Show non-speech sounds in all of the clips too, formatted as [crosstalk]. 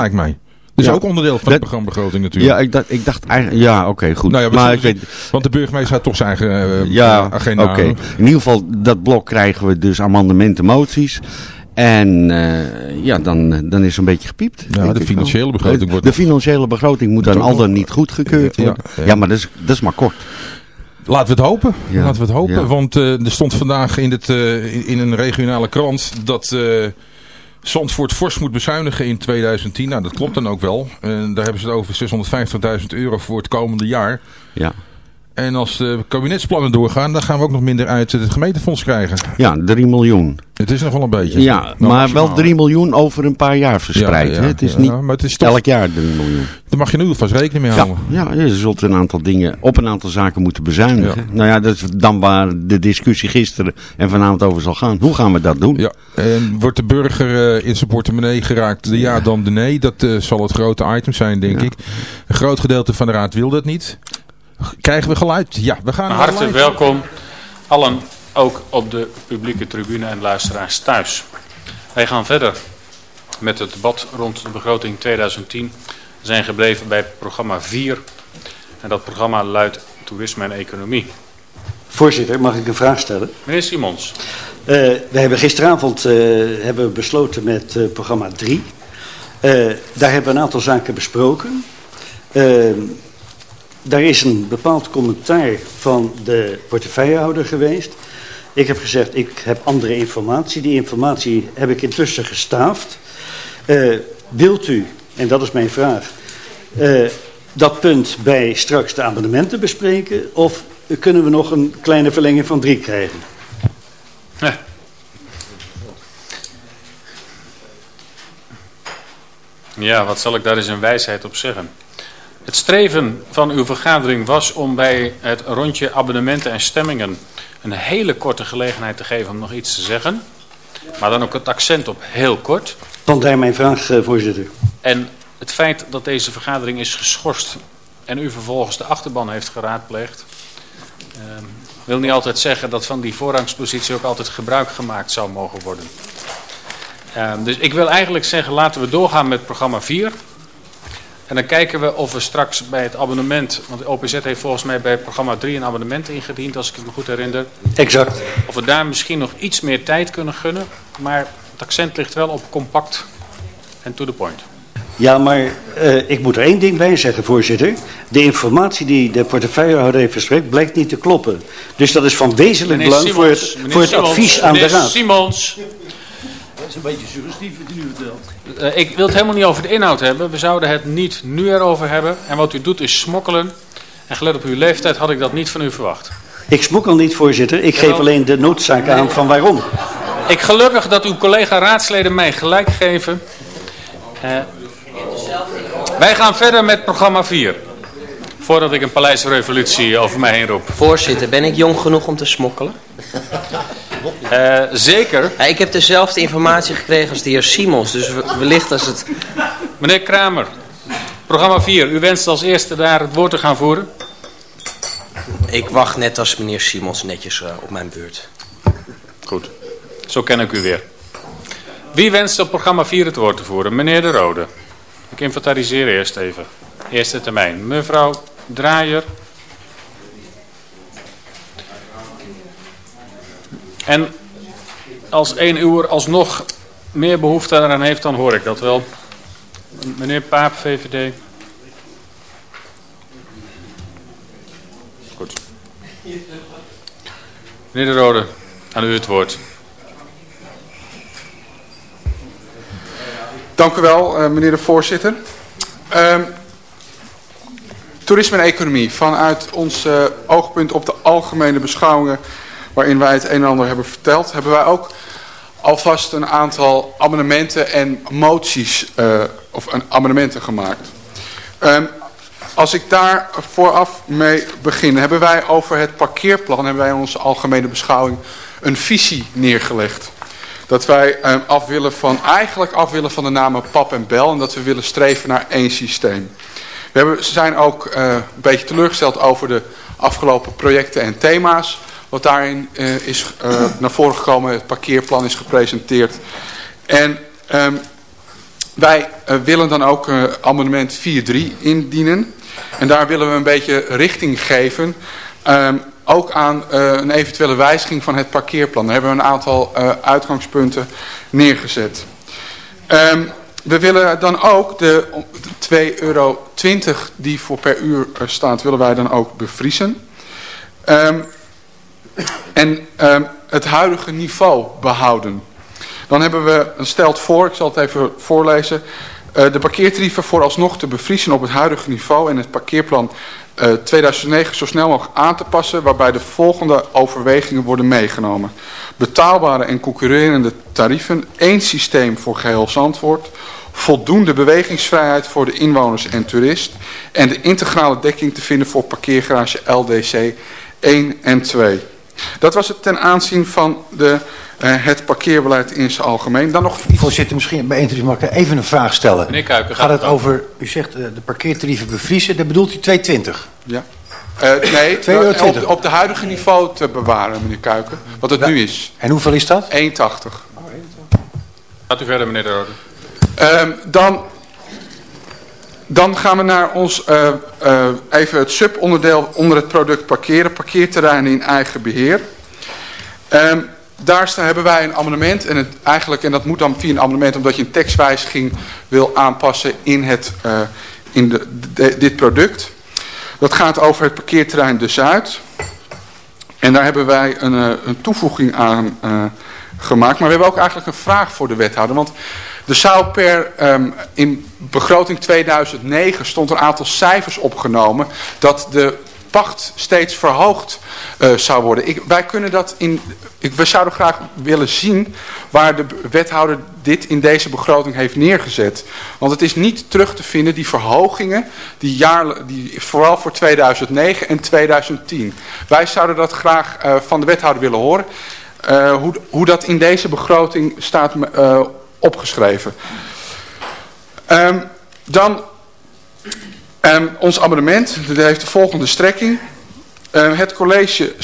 lijkt mij. Dat is Ja. ook onderdeel van de programmabegroting natuurlijk. Ja, ik dacht, ik dacht eigenlijk... Ja, oké, goed. Nou ja, maar ik weet, Want de burgemeester had toch zijn eigen eh, ja, agenda. oké. In ieder geval, dat blok krijgen we dus amendementen, moties. En eh, ja, dan, dan is een beetje gepiept. Ja, de financiële begroting wordt De financiële begroting moet dan al dan niet goedgekeurd worden. ja. Ja, maar dat is, dat is maar kort. Laten we het hopen. Laten we het hopen. Want eh, er stond vandaag in, het, eh, in, in een regionale krant dat eh Zandvoort fors moet bezuinigen in 2010. Nou, dat klopt dan ook wel. En daar hebben ze het over 650.000 euro voor het komende jaar. Ja, En als de kabinetsplannen doorgaan, dan gaan we ook nog minder uit het gemeentefonds krijgen. ja 3 miljoen. Het is nog wel een beetje. Ja, Nou, maar maximaal. wel 3 miljoen over een paar jaar verspreid. Ja, ja, hè? Het is ja, niet maar het is toch, elk jaar 3 miljoen. daar mag je nu vast rekening mee houden. ja, je zult een aantal dingen op een aantal zaken moeten bezuinigen. Nou ja, dat is dan waar de discussie gisteren en vanavond over zal gaan. Hoe gaan we dat doen? Ja, en wordt de burger eh, in zijn portemonnee geraakt, de ja dan de nee. Dat eh, zal het grote item zijn, denk ik. Een groot gedeelte van de raad wil dat niet. Krijgen we geluid? Ja, we gaan Van naar harte live. welkom allen ook op de publieke tribune en luisteraars thuis. Wij gaan verder met het debat rond de begroting 2010. We zijn gebleven bij programma 4 en dat programma luidt toerisme en economie. Voorzitter, mag ik een vraag stellen? Meneer Simons, Eh, we hebben gisteravond eh, hebben we besloten met eh, programma 3. Eh, daar hebben we een aantal zaken besproken. Daar is een bepaald commentaar van de portefeuillehouder geweest. Ik heb gezegd, ik heb andere informatie. Die informatie heb ik intussen gestaafd. Eh, wilt u, en dat is mijn vraag, eh, dat punt bij straks de amendementen bespreken? Of kunnen we nog een kleine verlenging van 3 krijgen? Eh. Ja, wat zal ik daar eens een wijsheid op zeggen? Het streven van uw vergadering was om bij het rondje abonnementen en stemmingen een hele korte gelegenheid te geven om nog iets te zeggen. Maar dan ook het accent op heel kort. Vandaar mijn vraag, eh, voorzitter. En het feit dat deze vergadering is geschorst en u vervolgens de achterban heeft geraadpleegd, ehm, wil niet altijd zeggen dat van die voorrangspositie ook altijd gebruik gemaakt zou mogen worden. Ehm, dus ik wil eigenlijk zeggen, laten we doorgaan met programma 4. En dan kijken we of we straks bij het abonnement, want OPZ heeft volgens mij bij programma 3 een abonnement ingediend, als ik het me goed herinner. Exact. Of we daar misschien nog iets meer tijd kunnen gunnen. Maar het accent ligt wel op compact en to the point. Ja, maar eh, ik moet er één ding bij zeggen, voorzitter. De informatie die de portefeuillehouder heeft verstrekt blijkt niet te kloppen. Dus dat is van wezenlijk belang voor het, voor het Simons, advies aan de raad. Simons. Is een beetje suggestief wat u nu vertelt. Eh, ik wil het helemaal niet over de inhoud hebben. We zouden het niet nu erover hebben. En wat u doet is smokkelen. En gelet op uw leeftijd had ik dat niet van u verwacht. Ik smokkel niet, voorzitter. Ik geef alleen de noodzaak aan van waarom. Ik gelukkig dat uw collega raadsleden mij gelijk geven. Eh, wij gaan verder met programma 4. Voordat ik een paleisrevolutie over mij heen roep. Voorzitter, ben ik jong genoeg om te smokkelen? Eh, zeker. Ja, ik heb dezelfde informatie gekregen als de heer Simons, dus we- wellicht als het... Meneer Kramer, programma 4. U wenst als eerste daar het woord te gaan voeren. Ik wacht net als meneer Simons netjes eh, op mijn beurt. Goed. Zo ken ik u weer. Wie wenst op programma 4 het woord te voeren? Meneer De Rode. Ik inventariseer eerst even. Eerste termijn. Mevrouw Draaier. En als één uur alsnog meer behoefte daaraan heeft, dan hoor ik dat wel. Meneer Paap, VVD. Goed. Meneer De Rode, aan u het woord. Dank u wel, eh, meneer de voorzitter. Ehm, toerisme en economie. Vanuit ons eh, oogpunt op de algemene beschouwingen waarin wij het een en ander hebben verteld, hebben wij ook alvast een aantal amendementen en moties eh, of een amendementen gemaakt. Ehm, als ik daar vooraf mee begin, hebben wij over het parkeerplan, hebben wij in onze algemene beschouwing een visie neergelegd. Dat wij eh, af willen van, eigenlijk af willen van de namen pap en bel en dat we willen streven naar één systeem. We hebben, zijn ook eh, een beetje teleurgesteld over de afgelopen projecten en thema's. Wat daarin eh, is eh, naar voren gekomen, het parkeerplan is gepresenteerd. En ehm, wij uh, willen dan ook amendement 4.3 indienen. En daar willen we een beetje richting geven. Um, ook aan een eventuele wijziging van het parkeerplan. Daar hebben we een aantal uitgangspunten neergezet. Um, we willen dan ook de 2,20 euro die voor per uur staat, willen wij dan ook bevriezen. Um, en um, het huidige niveau behouden. Dan hebben we een stelt voor, ik zal het even voorlezen. Uh, de parkeertarieven vooralsnog te bevriezen op het huidige niveau en het parkeerplan uh, 2009 zo snel mogelijk aan te passen, waarbij de volgende overwegingen worden meegenomen. Betaalbare en concurrerende tarieven, één systeem voor geheel Zandvoort, voldoende bewegingsvrijheid voor de inwoners en toerist en de integrale dekking te vinden voor parkeergarage LDC 1 en 2. Dat was het ten aanzien van de, uh, het parkeerbeleid in zijn algemeen. Dan nog... Voorzitter, misschien bij interview mag ik even een vraag stellen. Meneer Kuiken, gaat, het over, u zegt uh, de parkeertarieven bevriezen, dat bedoelt u 220? Ja. Uh, nee, [laughs] op, op de huidige niveau te bewaren, meneer Kuiken. Wat het ja. nu is. En hoeveel is dat? 1,80. Gaat u verder, meneer de Rode. Uh, dan, dan gaan we naar ons, uh, uh, even het subonderdeel onder het product parkeren. Parkeerterreinen in eigen beheer. Um, daar staan, hebben wij een amendement. En, het, eigenlijk, en dat moet dan via een amendement omdat je een tekstwijziging wil aanpassen in, het, uh, in de, de, dit product. Dat gaat over het parkeerterrein De Zuid. En daar hebben wij een, een toevoeging aan gemaakt. Maar we hebben ook eigenlijk een vraag voor de wethouder. Want er zou per, um, in begroting 2009 stond een aantal cijfers opgenomen dat de pacht steeds verhoogd uh, zou worden. Wij kunnen dat in, ik, we zouden graag willen zien waar de wethouder dit in deze begroting heeft neergezet. Want het is niet terug te vinden, die verhogingen, die jaarl, die, vooral voor 2009 en 2010. Wij zouden dat graag uh, van de wethouder willen horen. Uh, hoe, hoe dat in deze begroting staat uh, opgeschreven. Um, dan um, ons abonnement. Dat heeft de volgende strekking. Uh, het college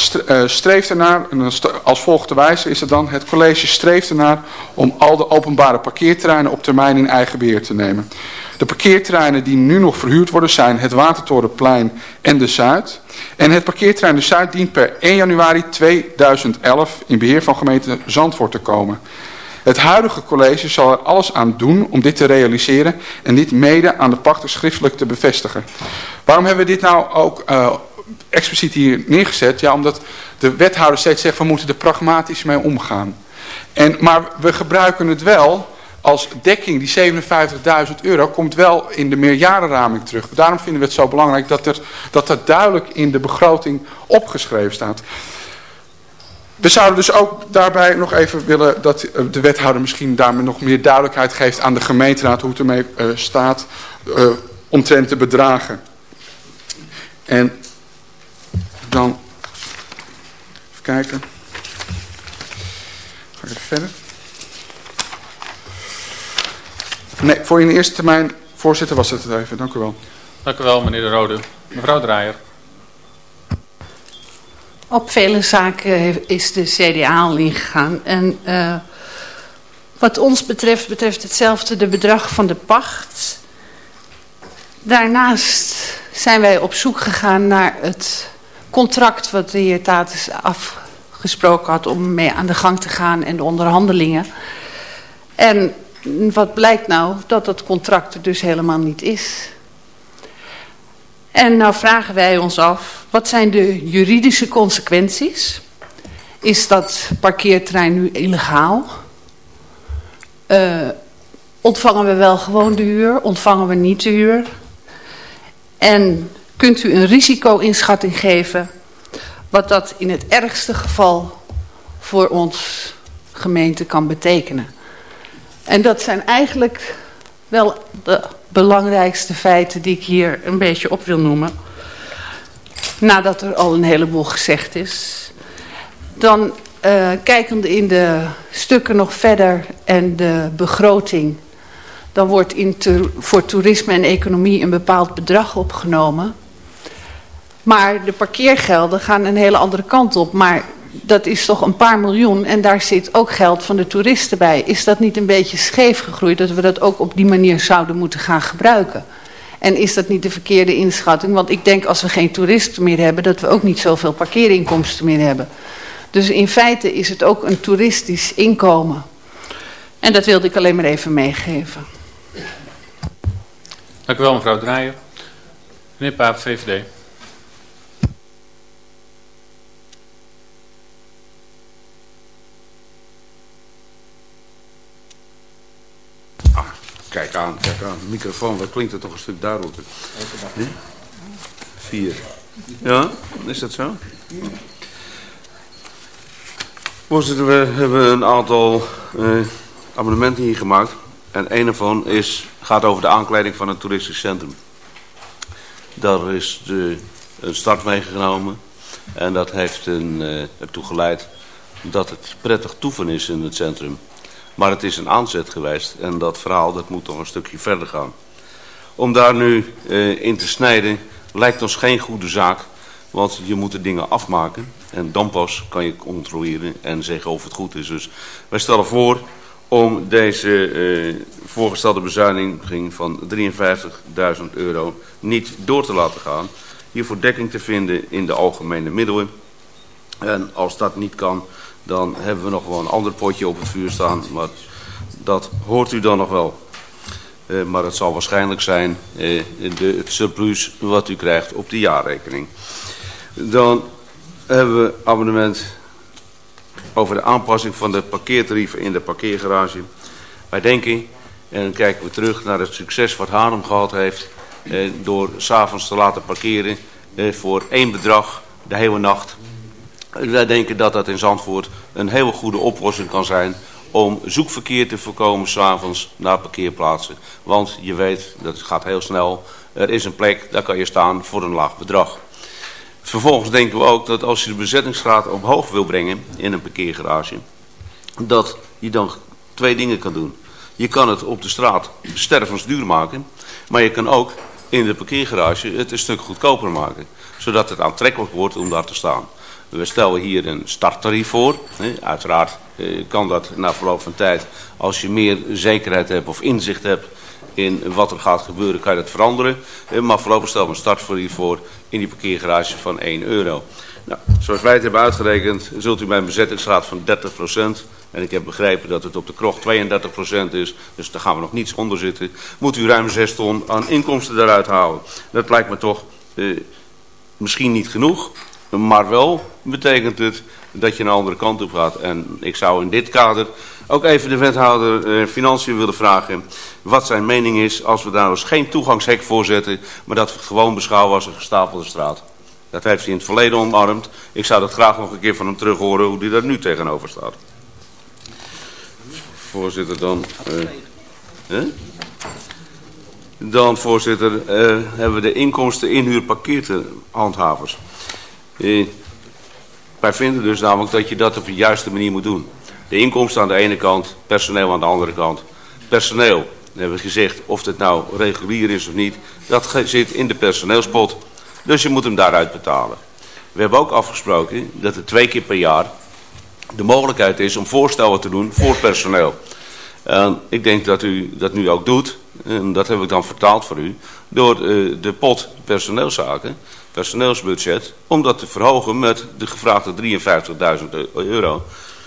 streeft ernaar, en als volgt te wijzen is het dan, het college streeft ernaar om al de openbare parkeerterreinen op termijn in eigen beheer te nemen. De parkeerterreinen die nu nog verhuurd worden zijn het Watertorenplein en de Zuid. En het parkeerterrein de Zuid dient per 1 januari 2011 in beheer van gemeente Zandvoort te komen. Het huidige college zal er alles aan doen om dit te realiseren en dit mede aan de pachter schriftelijk te bevestigen. Waarom hebben we dit nou ook uh, expliciet hier neergezet? Ja, omdat de wethouder steeds zegt, we moeten er pragmatisch mee omgaan. En, maar we gebruiken het wel als dekking, die 57.000 euro, komt wel in de meerjarenraming terug. Daarom vinden we het zo belangrijk dat, er, dat dat duidelijk in de begroting opgeschreven staat. We zouden dus ook daarbij nog even willen dat de wethouder misschien daarmee nog meer duidelijkheid geeft aan de gemeenteraad hoe het ermee uh, staat uh, omtrent de bedragen. En dan even kijken. Ga ik even verder. Nee, voor in de eerste termijn, voorzitter, was het het even. Dank u wel. Dank u wel, meneer De Rode. Mevrouw Draaier. Op vele zaken is de CDA al ingegaan. En uh, wat ons betreft, betreft hetzelfde de bedrag van de pacht. Daarnaast zijn wij op zoek gegaan naar het contract wat de heer Tatus afgesproken had om mee aan de gang te gaan en de onderhandelingen. En wat blijkt nou? Dat dat contract er dus helemaal niet is. En nou vragen wij ons af, wat zijn de juridische consequenties? Is dat parkeerterrein nu illegaal? Uh, ontvangen we wel gewoon de huur? Ontvangen we niet de huur? En kunt u een risico-inschatting geven... wat dat in het ergste geval voor ons gemeente kan betekenen? En dat zijn eigenlijk wel de belangrijkste feiten die ik hier een beetje op wil noemen. Nadat er al een heleboel gezegd is. Dan uh, kijkende in de stukken nog verder en de begroting. Dan wordt in voor toerisme en economie een bepaald bedrag opgenomen. Maar de parkeergelden gaan een hele andere kant op. Maar dat is toch een paar miljoen en daar zit ook geld van de toeristen bij. Is dat niet een beetje scheef gegroeid dat we dat ook op die manier zouden moeten gaan gebruiken? En is dat niet de verkeerde inschatting? Want ik denk als we geen toeristen meer hebben, dat we ook niet zoveel parkeerinkomsten meer hebben. Dus in feite is het ook een toeristisch inkomen. En dat wilde ik alleen maar even meegeven. Dank u wel mevrouw Draaier. Meneer Paap, VVD. Kijk aan, kijk aan. Microfoon, wat klinkt het toch een stuk duidelijker. Nee? Vier. Ja, is dat zo? Voorzitter, we hebben een aantal eh, abonnementen hier gemaakt. En een ervan is, gaat over de aankleding van het toeristisch centrum. Daar is de, een start meegenomen. En dat heeft een, uh, ertoe geleid dat het prettig toeven is in het centrum. Maar het is een aanzet geweest en dat verhaal dat moet nog een stukje verder gaan. Om daar nu uh, in te snijden lijkt ons geen goede zaak. Want je moet de dingen afmaken en dan pas kan je controleren en zeggen of het goed is. Dus wij stellen voor om deze uh, voorgestelde bezuiniging van 53.000 euro niet door te laten gaan. Hiervoor dekking te vinden in de algemene middelen. En als dat niet kan, dan hebben we nog wel een ander potje op het vuur staan. Maar dat hoort u dan nog wel. Uh, maar het zal waarschijnlijk zijn uh, de, het surplus wat u krijgt op de jaarrekening. Dan hebben we abonnement over de aanpassing van de parkeertarieven in de parkeergarage. Wij denken, en dan kijken we terug naar het succes wat Haarlem gehad heeft... Eh, door s'avonds te laten parkeren eh, voor één bedrag de hele nacht. Wij denken dat dat in Zandvoort een hele goede oplossing kan zijn om zoekverkeer te voorkomen s'avonds naar parkeerplaatsen. Want je weet, dat gaat heel snel, er is een plek, daar kan je staan voor een laag bedrag. Vervolgens denken we ook dat als je de bezettingsgraad omhoog wil brengen in een parkeergarage, dat je dan twee dingen kan doen. Je kan het op de straat stervensduur maken, maar je kan ook in de parkeergarage het een stuk goedkoper maken. Zodat het aantrekkelijk wordt om daar te staan. We stellen hier een starttarief voor. Uiteraard eh, kan dat na verloop van tijd, als je meer zekerheid hebt of inzicht hebt in wat er gaat gebeuren, kan je dat veranderen. Eh, maar voorlopig stellen we een starttarief voor in die parkeergarage van 1 euro. Nou, zoals wij het hebben uitgerekend, zult u bij een bezettingsgraad van 30%, en ik heb begrepen dat het op de krocht 32% is, dus daar gaan we nog niets onder zitten, moet u ruim 6 ton aan inkomsten eruit halen. Dat lijkt me toch eh, misschien niet genoeg, maar wel betekent het dat je een andere kant op gaat. En ik zou in dit kader ook even de wethouder eh, Financiën willen vragen wat zijn mening is als we daar dus geen toegangshek voor zetten, maar dat we het gewoon beschouwen als een gestapelde straat. Dat heeft hij in het verleden omarmd. Ik zou dat graag nog een keer van hem terug horen hoe hij daar nu tegenover staat. Voorzitter, dan... Uh, Dan, voorzitter, uh, hebben we de inkomsten inhuur parkeerhandhavers. Uh, wij vinden dus namelijk dat je dat op de juiste manier moet doen. De inkomsten aan de ene kant, personeel aan de andere kant. Personeel, hebben we gezegd, of het nou regulier is of niet, dat zit in de personeelspot. Dus je moet hem daaruit betalen. We hebben ook afgesproken dat er twee keer per jaar de mogelijkheid is om voorstellen te doen voor personeel. En ik denk dat u dat nu ook doet, en dat heb ik dan vertaald voor u, door uh, de pot personeelszaken, personeelsbudget, om dat te verhogen met de gevraagde 53.000 euro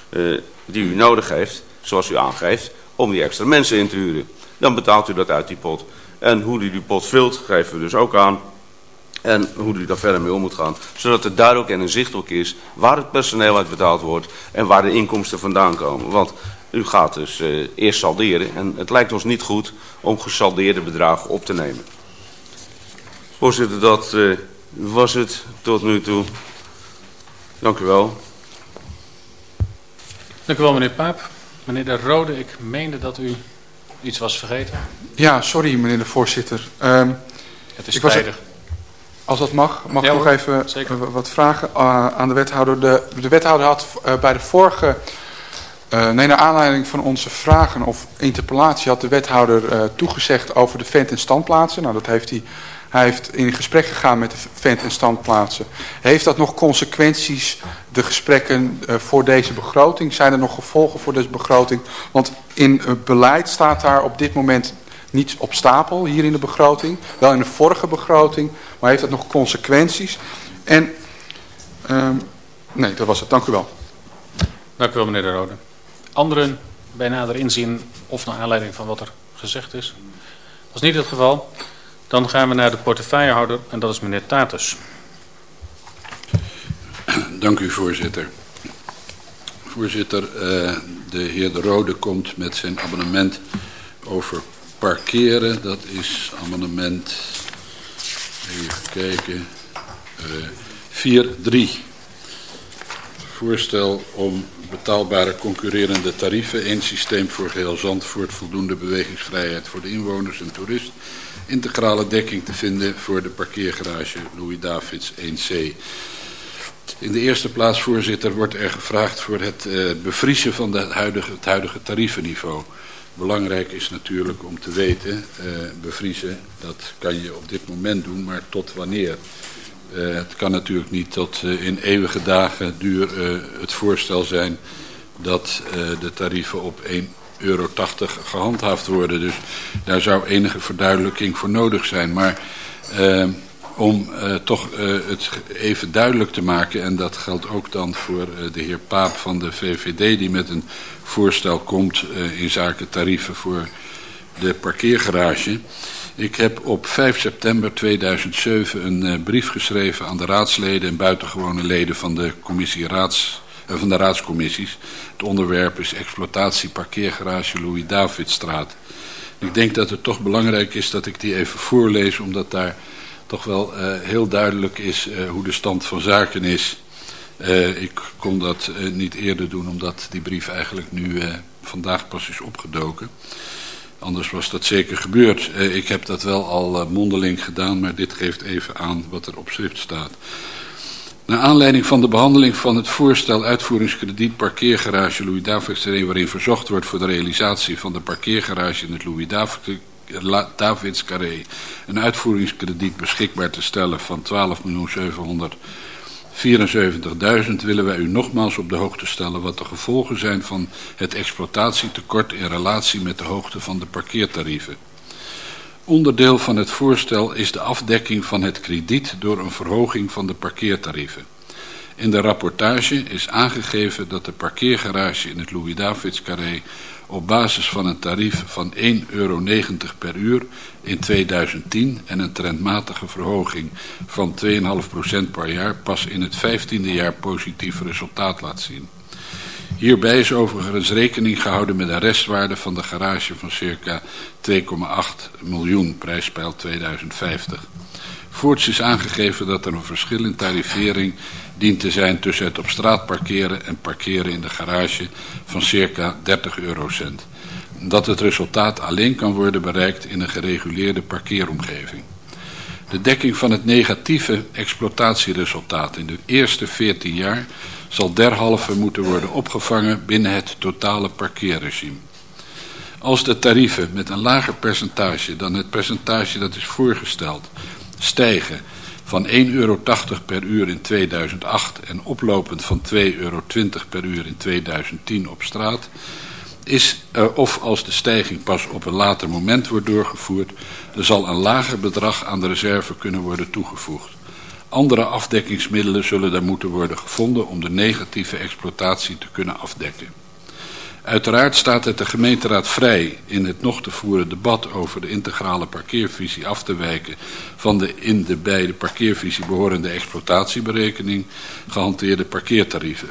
uh, die u nodig heeft, zoals u aangeeft, om die extra mensen in te huren. Dan betaalt u dat uit die pot. En hoe u die pot vult, geven we dus ook aan. En hoe u daar verder mee om moet gaan. Zodat het duidelijk en inzichtelijk is waar het personeel uit betaald wordt en waar de inkomsten vandaan komen. Want u gaat dus uh, eerst salderen en het lijkt ons niet goed om gesaldeerde bedragen op te nemen. Voorzitter, dat uh, was het tot nu toe. Dank u wel. Dank u wel meneer Paap. Meneer De Rode, ik meende dat u iets was vergeten. Ja, sorry meneer de voorzitter. Um, het is tijdig. Als dat mag, mag ja, ik nog even wat vragen uh, aan de wethouder. De, de wethouder had uh, bij de vorige Uh, nee, naar aanleiding van onze vragen of interpellatie had de wethouder uh, toegezegd over de vent- en standplaatsen. Nou, dat heeft hij, hij heeft in gesprek gegaan met de vent- en standplaatsen. Heeft dat nog consequenties, de gesprekken uh, voor deze begroting? Zijn er nog gevolgen voor deze begroting? Want in het beleid staat daar op dit moment niet op stapel, hier in de begroting. Wel in de vorige begroting, maar heeft dat nog consequenties? En, nee, dat was het. Dank u wel. Dank u wel, meneer De Rode. Anderen bij nader inzien of naar aanleiding van wat er gezegd is? Dat is niet het geval. Dan gaan we naar de portefeuillehouder en dat is meneer Tatus. Dank u voorzitter. Voorzitter, uh, de heer De Rode komt met zijn abonnement over parkeren. Dat is amendement, even kijken, uh, 4-3. Voorstel om betaalbare concurrerende tarieven, één systeem voor geheel Zandvoort, voldoende bewegingsvrijheid voor de inwoners en toerist, integrale dekking te vinden voor de parkeergarage Louis Davids 1C. In de eerste plaats, voorzitter, wordt er gevraagd voor het uh, bevriezen van de huidige, het huidige. Belangrijk is natuurlijk om te weten, uh, bevriezen, dat kan je op dit moment doen, maar tot wanneer? Uh, het kan natuurlijk niet tot in eeuwige dagen duur het voorstel zijn dat de tarieven op 1,80 euro gehandhaafd worden. Dus daar zou enige verduidelijking voor nodig zijn. Maar om toch het even duidelijk te maken, en dat geldt ook dan voor de heer Paap van de VVD die met een voorstel komt in zaken tarieven voor de parkeergarage... Ik heb op 5 september 2007 een brief geschreven aan de raadsleden en buitengewone leden van de, commissie raads, van de raadscommissies. Het onderwerp is exploitatie parkeergarage Louis Davidstraat. Ik denk dat het toch belangrijk is dat ik die even voorlees, omdat daar toch wel uh, heel duidelijk is hoe de stand van zaken is. ik kon dat niet eerder doen, omdat die brief eigenlijk nu vandaag pas is opgedoken. Anders was dat zeker gebeurd. Eh, ik heb dat wel al mondeling gedaan, maar dit geeft even aan wat er op schrift staat. Naar aanleiding van de behandeling van het voorstel uitvoeringskrediet parkeergarage Louis Davids waarin verzocht wordt voor de realisatie van de parkeergarage in het Louis Davids een uitvoeringskrediet beschikbaar te stellen van 12.700 74.000 willen wij u nogmaals op de hoogte stellen wat de gevolgen zijn van het exploitatietekort in relatie met de hoogte van de parkeertarieven. Onderdeel van het voorstel is de afdekking van het krediet door een verhoging van de parkeertarieven. In de rapportage is aangegeven dat de parkeergarage in het Louis-Davids Carré op basis van een tarief van 1,90 euro per uur in 2010 en een trendmatige verhoging van 2,5% per jaar pas in het 15e jaar positief resultaat laat zien. Hierbij is overigens rekening gehouden met een restwaarde van de garage van circa 2,8 miljoen prijspeil 2050. Voorts is aangegeven dat er een verschil in tarivering dient te zijn tussen het op straat parkeren en parkeren in de garage van circa 30 eurocent. Dat het resultaat alleen kan worden bereikt in een gereguleerde parkeeromgeving. De dekking van het negatieve exploitatieresultaat in de eerste 14 jaar zal derhalve moeten worden opgevangen binnen het totale parkeerregime. Als de tarieven met een lager percentage dan het percentage dat is voorgesteld stijgen van 1,80 euro per uur in 2008 en oplopend van 2,20 euro per uur in 2010 op straat, is, of als de stijging pas op een later moment wordt doorgevoerd, er zal een lager bedrag aan de reserve kunnen worden toegevoegd. Andere afdekkingsmiddelen zullen daar moeten worden gevonden om de negatieve exploitatie te kunnen afdekken. Uiteraard staat het de gemeenteraad vrij in het nog te voeren debat over de integrale parkeervisie af te wijken van de in de bij de parkeervisie behorende exploitatieberekening gehanteerde parkeertarieven.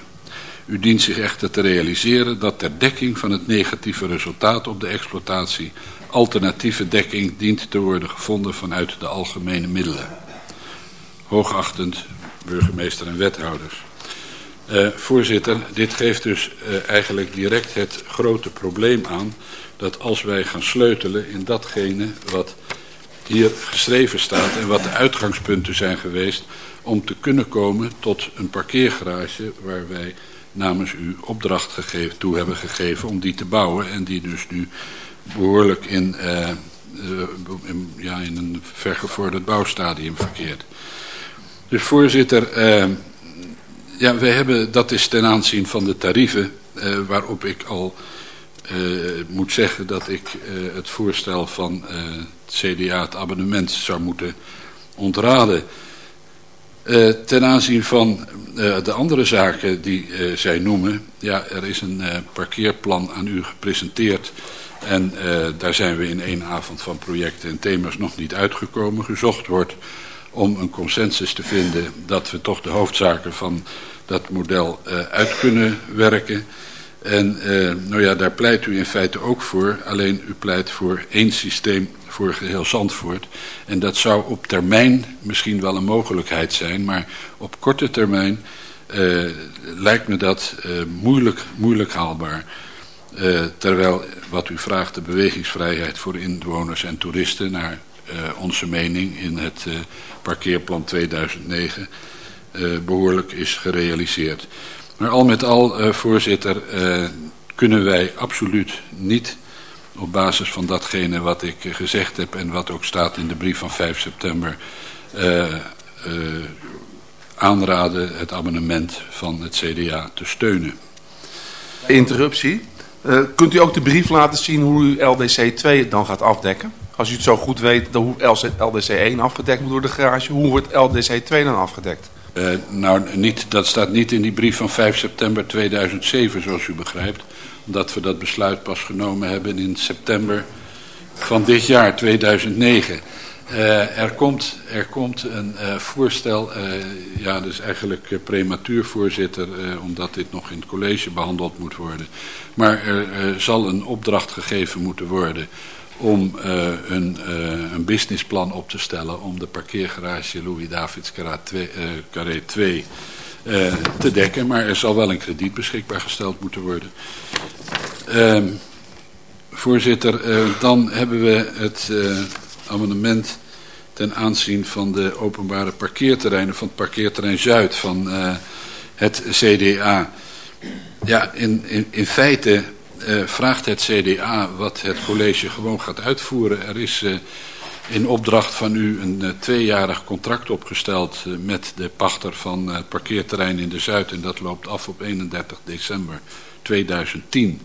U dient zich echter te realiseren dat ter dekking van het negatieve resultaat op de exploitatie alternatieve dekking dient te worden gevonden vanuit de algemene middelen. Hoogachtend burgemeester en wethouders. Uh, voorzitter, dit geeft dus uh, eigenlijk direct het grote probleem aan dat als wij gaan sleutelen in datgene wat hier geschreven staat en wat de uitgangspunten zijn geweest om te kunnen komen tot een parkeergarage waar wij namens u opdracht gegeven, toe hebben gegeven om die te bouwen. En die dus nu behoorlijk in, uh, ja, in een vergevorderd bouwstadium verkeert. Dus voorzitter, uh, ja, we hebben, dat is ten aanzien van de tarieven, uh, waarop ik al moet zeggen dat ik het voorstel van het CDA, het abonnement, zou moeten ontraden. Ten aanzien van de andere zaken die zij noemen, ja, er is een parkeerplan aan u gepresenteerd en daar zijn we in één avond van projecten en thema's nog niet uitgekomen. Gezocht wordt om een consensus te vinden dat we toch de hoofdzaken van dat model uit kunnen werken. En uh, nou ja, daar pleit u in feite ook voor. Alleen u pleit voor één systeem voor geheel Zandvoort. En dat zou op termijn misschien wel een mogelijkheid zijn. Maar op korte termijn uh, lijkt me dat moeilijk, moeilijk haalbaar. terwijl wat u vraagt, de bewegingsvrijheid voor inwoners en toeristen... naar onze mening in het parkeerplan 2009 behoorlijk is gerealiseerd. Maar al met al, voorzitter, kunnen wij absoluut niet op basis van datgene wat ik gezegd heb en wat ook staat in de brief van 5 september aanraden het abonnement van het CDA te steunen. Interruptie. kunt u ook de brief laten zien hoe u LDC 2 dan gaat afdekken? Als u het zo goed weet hoe LDC 1 afgedekt moet worden de garage, hoe wordt LDC 2 dan afgedekt? Uh, nou, niet, dat staat niet in die brief van 5 september 2007, zoals u begrijpt. Omdat we dat besluit pas genomen hebben in september van dit jaar, 2009. Uh, er, komt, er komt een uh, voorstel, ja, dus eigenlijk prematuur voorzitter, omdat dit nog in het college behandeld moet worden. Maar er zal een opdracht gegeven moeten worden om uh, een, uh, een businessplan op te stellen om de parkeergarage Louis Davids Carré 2 uh, te dekken. Maar er zal wel een krediet beschikbaar gesteld moeten worden. Ehm, voorzitter, dan hebben we het amendement ten aanzien van de openbare parkeerterreinen van het parkeerterrein Zuid van het CDA. Ja, in, in, in feite uh, vraagt het CDA wat het college gewoon gaat uitvoeren. Er is uh, in opdracht van u een uh, tweejarig contract opgesteld met de pachter van het parkeerterrein in de Zuid. En dat loopt af op 31 december 2010.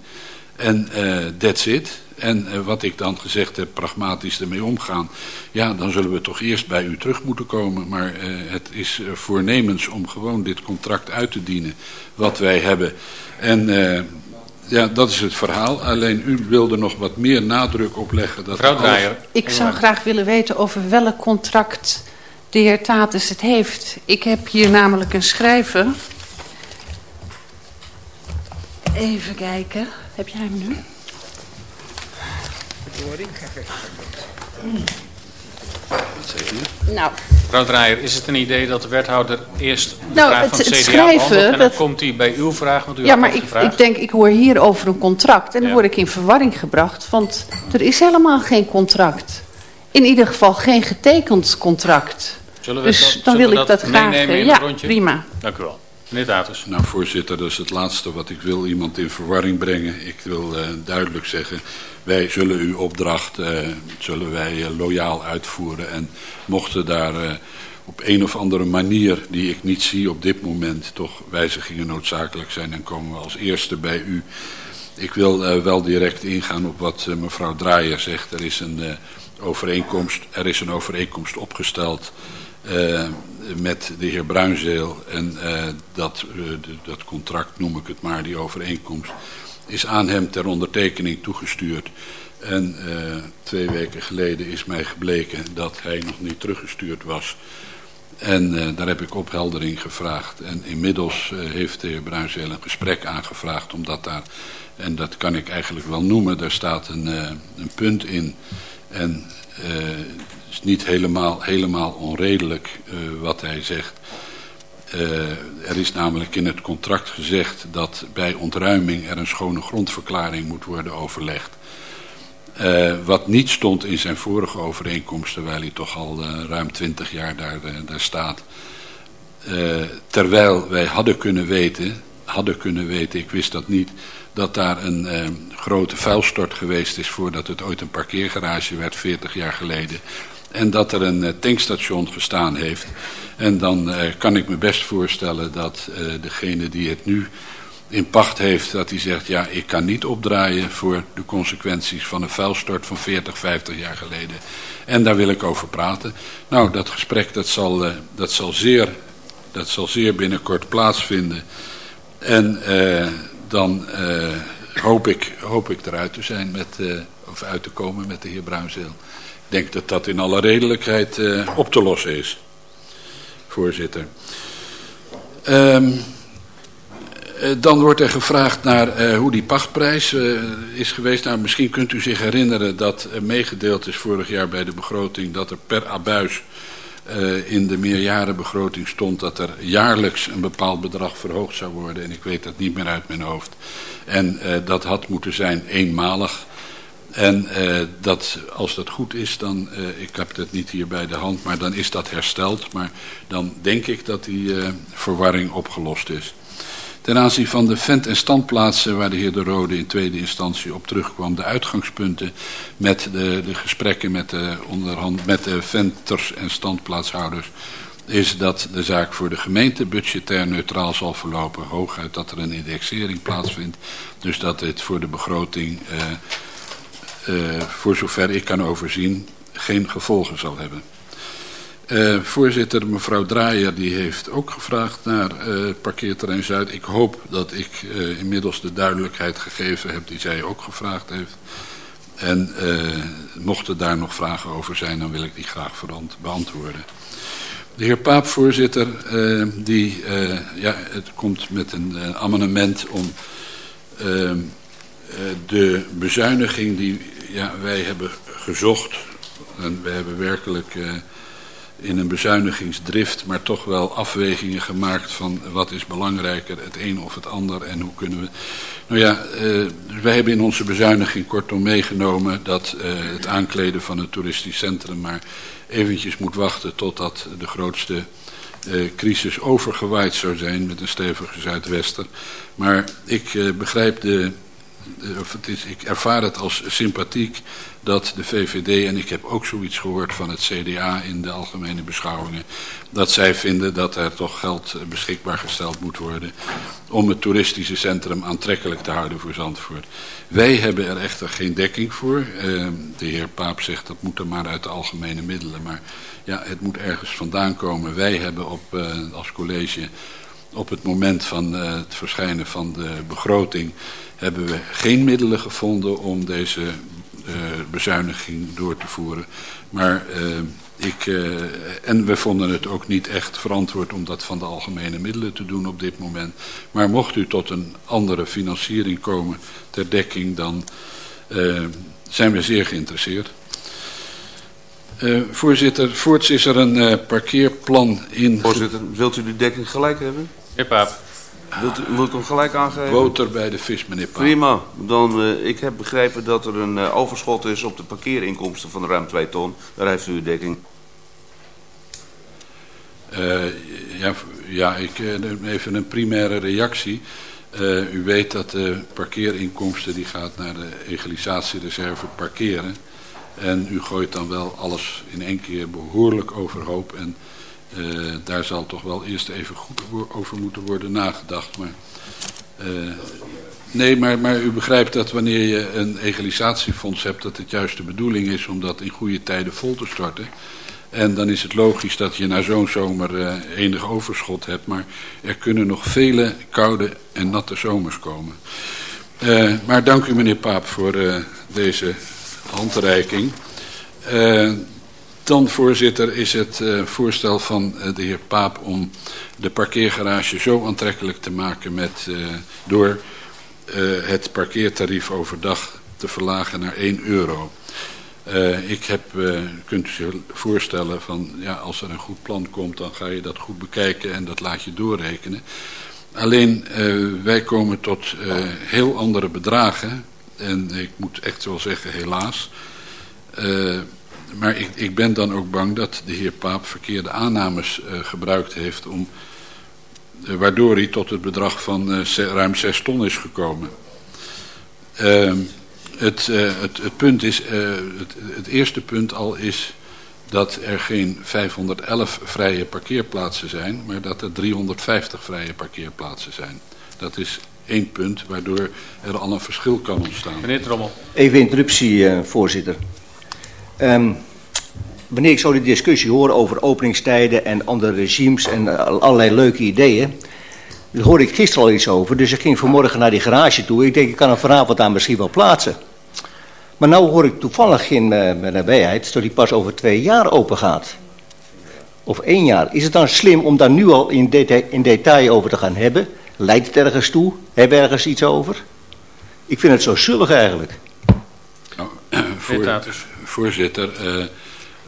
En that's it. En wat ik dan gezegd heb, pragmatisch ermee omgaan. Ja, dan zullen we toch eerst bij u terug moeten komen. Maar het is voornemens om gewoon dit contract uit te dienen wat wij hebben. En ja, dat is het verhaal. Alleen u wilde nog wat meer nadruk op leggen. Dat Mevrouw Draaier. Ik zou graag willen weten over welk contract de heer Tatus het heeft. Ik heb hier namelijk een schrijven. Even kijken. Heb jij hem nu? Nou. Mevrouw Draaier, is het een idee dat de wethouder eerst de nou, vraag het, van het, het CDA schrijven, en dan dat... komt hij bij uw vraag, want u Ja, had maar ik, ik denk, ik hoor hier over een contract. En dan word ik in verwarring gebracht. Want er is helemaal geen contract. In ieder geval geen getekend contract. Zullen we dus dat- dan zullen wil we ik dat graag... meenemen in eh, ja, het rondje? prima. Dank u wel. Meneer Datus. Nou voorzitter, dat is het laatste wat ik wil. Iemand in verwarring brengen. Ik wil eh, duidelijk zeggen, wij zullen uw opdracht eh, zullen wij, eh, loyaal uitvoeren. En mochten daar eh, op een of andere manier, die ik niet zie op dit moment, toch wijzigingen noodzakelijk zijn, dan komen we als eerste bij u. Ik wil wel direct ingaan op wat mevrouw Draaier zegt. Er is een overeenkomst, er is een overeenkomst opgesteld met de heer Bruinzeel en dat, dat contract, noem ik het maar, die overeenkomst, is aan hem ter ondertekening toegestuurd. En eh, twee weken geleden is mij gebleken dat hij nog niet teruggestuurd was. En eh, daar heb ik opheldering gevraagd. En inmiddels eh, heeft de heer Bruinzeel een gesprek aangevraagd, omdat daar, en dat kan ik eigenlijk wel noemen, daar staat een, een punt in. En het is niet helemaal, helemaal onredelijk wat hij zegt. Eh, er is namelijk in het contract gezegd dat bij ontruiming er een schone grondverklaring moet worden overlegd. Eh, wat niet stond in zijn vorige overeenkomst, terwijl hij toch al eh, ruim twintig jaar daar, daar staat. Terwijl wij hadden kunnen weten, hadden kunnen weten, ik wist dat niet, dat daar een grote vuilstort geweest is voordat het ooit een parkeergarage werd, 40 jaar geleden. En dat er een uh, tankstation gestaan heeft. En dan uh, kan ik me best voorstellen dat uh, degene die het nu in pacht heeft, dat hij zegt, ja, ik kan niet opdraaien voor de consequenties van een vuilstort van 40, 50 jaar geleden. En daar wil ik over praten. Nou, dat gesprek dat zal, dat zal, zeer, dat zal zeer binnenkort plaatsvinden. En dan hoop, ik, hoop ik eruit te zijn met, of uit te komen met de heer Bruinzeel. Denk dat dat in alle redelijkheid uh, op te lossen is, voorzitter. Um, dan wordt er gevraagd naar uh, hoe die pachtprijs is geweest. Nou, misschien kunt u zich herinneren dat meegedeeld is vorig jaar bij de begroting dat er per abuis in de meerjarenbegroting stond dat er jaarlijks een bepaald bedrag verhoogd zou worden. En ik weet dat niet meer uit mijn hoofd. En dat had moeten zijn eenmalig. En uh, dat, als dat goed is, dan, uh, ik heb het niet hier bij de hand, maar dan is dat hersteld. Maar dan denk ik dat die uh, verwarring opgelost is. Ten aanzien van de vent- en standplaatsen waar de heer De Rode in tweede instantie op terugkwam, de uitgangspunten met de, de gesprekken met de, onderhand, met de venters en standplaatshouders, is dat de zaak voor de gemeente budgetair neutraal zal verlopen. Hooguit dat er een indexering plaatsvindt. Dus dat dit voor de begroting uh, voor zover ik kan overzien, geen gevolgen zal hebben. Uh, voorzitter, mevrouw Draaier die heeft ook gevraagd naar uh, parkeerterrein Zuid. Ik hoop dat ik inmiddels de duidelijkheid gegeven heb die zij ook gevraagd heeft. En mochten daar nog vragen over zijn, dan wil ik die graag beantwoorden. De heer Paap, voorzitter, die, ja, het komt met een amendement om de bezuiniging die ja, wij hebben gezocht en wij hebben werkelijk uh, in een bezuinigingsdrift, maar toch wel afwegingen gemaakt van wat is belangrijker, het een of het ander en hoe kunnen we... Nou ja, uh, wij hebben in onze bezuiniging kortom meegenomen dat het aankleden van het toeristisch centrum maar eventjes moet wachten totdat de grootste crisis overgewaaid zou zijn met een stevige zuidwester. Maar ik begrijp de is, ik ervaar het als sympathiek dat de VVD, en ik heb ook zoiets gehoord van het CDA in de algemene beschouwingen, dat zij vinden dat er toch geld beschikbaar gesteld moet worden om het toeristische centrum aantrekkelijk te houden voor Zandvoort. Wij hebben er echter geen dekking voor. Uh, de heer Paap zegt dat moet er maar uit de algemene middelen, maar ja, het moet ergens vandaan komen. Wij hebben op, uh, als college op het moment van het verschijnen van de begroting hebben we geen middelen gevonden om deze uh, bezuiniging door te voeren. Maar uh, ik, uh, en we vonden het ook niet echt verantwoord om dat van de algemene middelen te doen op dit moment. Maar mocht u tot een andere financiering komen ter dekking, dan zijn we zeer geïnteresseerd. voorzitter, voorts is er een parkeerplan in... Voorzitter, wilt u die dekking gelijk hebben? Heer Paap. Wilt u, moet ik hem gelijk aangeven? Boter bij de vis, meneer Paap. Prima. Dan, uh, ik heb begrepen dat er een uh, overschot is op de parkeerinkomsten van ruim 2 ton. Daar heeft u uw dekking. Uh, ja, ja, ik even een primaire reactie. u weet dat de parkeerinkomsten die gaat naar de egalisatiereserve parkeren. En u gooit dan wel alles in één keer behoorlijk overhoop. En uh, daar zal toch wel eerst even goed over moeten worden nagedacht. Maar, uh, nee, maar, maar u begrijpt dat wanneer je een egalisatiefonds hebt... dat het juist de bedoeling is om dat in goede tijden vol te storten. En dan is het logisch dat je na zo'n zomer uh, enig overschot hebt. Maar er kunnen nog vele koude en natte zomers komen. maar dank u meneer Paap voor deze handreiking. Dan, voorzitter, is het uh, voorstel van uh, de heer Paap om de parkeergarage zo aantrekkelijk te maken met, uh, door het parkeertarief overdag te verlagen naar 1 euro. ik heb, kunt u zich voorstellen, van, ja, als er een goed plan komt, dan ga je dat goed bekijken en dat laat je doorrekenen. Alleen, wij komen tot heel andere bedragen. En ik moet echt wel zeggen, helaas maar ik, ik ben dan ook bang dat de heer Paap verkeerde aannames uh, gebruikt heeft om eh, waardoor hij tot het bedrag van eh, ruim 6 ton is gekomen. Ehm, het, eh, het, het punt is, eh, het, het eerste punt al is dat er geen 511 vrije parkeerplaatsen zijn, maar dat er 350 vrije parkeerplaatsen zijn. Dat is één punt waardoor er al een verschil kan ontstaan. Meneer Trommel. Even interruptie, eh, voorzitter. Ehm, wanneer ik zo die discussie hoor over openingstijden en andere regimes en eh, allerlei leuke ideeën, daar hoorde ik gisteren al iets over. Dus ik ging vanmorgen naar die garage toe. Ik denk, ik kan hem vanavond daar misschien wel plaatsen. Maar nu hoor ik toevallig in eh, mijn nabijheid dat die pas over twee jaar open gaat. Of één jaar. Is het dan slim om daar nu al in, deta- in detail over te gaan hebben? Leidt het ergens toe? Hebben we ergens iets over? Ik vind het zo zullig eigenlijk. Nou, [clears throat] voor- voorzitter, eh,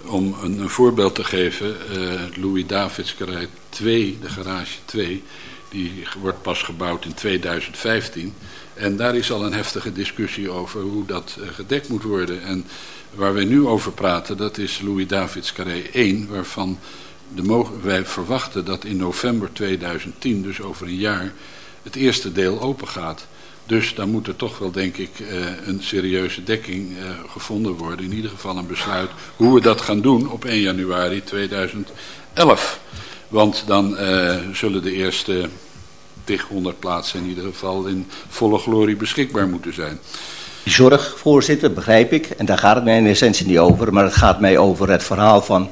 om een, voorbeeld te geven, eh Louis Davids Carré 2, de garage 2, die wordt pas gebouwd in 2015. En daar is al een heftige discussie over hoe dat eh, gedekt moet worden. En waar wij nu over praten, dat is Louis Davids Carré 1, waarvan de wij verwachten dat in november 2010, dus over een jaar, het eerste deel open gaat. Dus dan moet er toch wel, denk ik, eh, een serieuze dekking eh, gevonden worden. In ieder geval een besluit hoe we dat gaan doen op 1 januari 2011. Want dan eh, zullen de eerste tig honderd plaatsen in ieder geval in volle glorie beschikbaar moeten zijn. Zorg, voorzitter, begrijp ik. En daar gaat het mij in essentie niet over. Maar het gaat mij over het verhaal van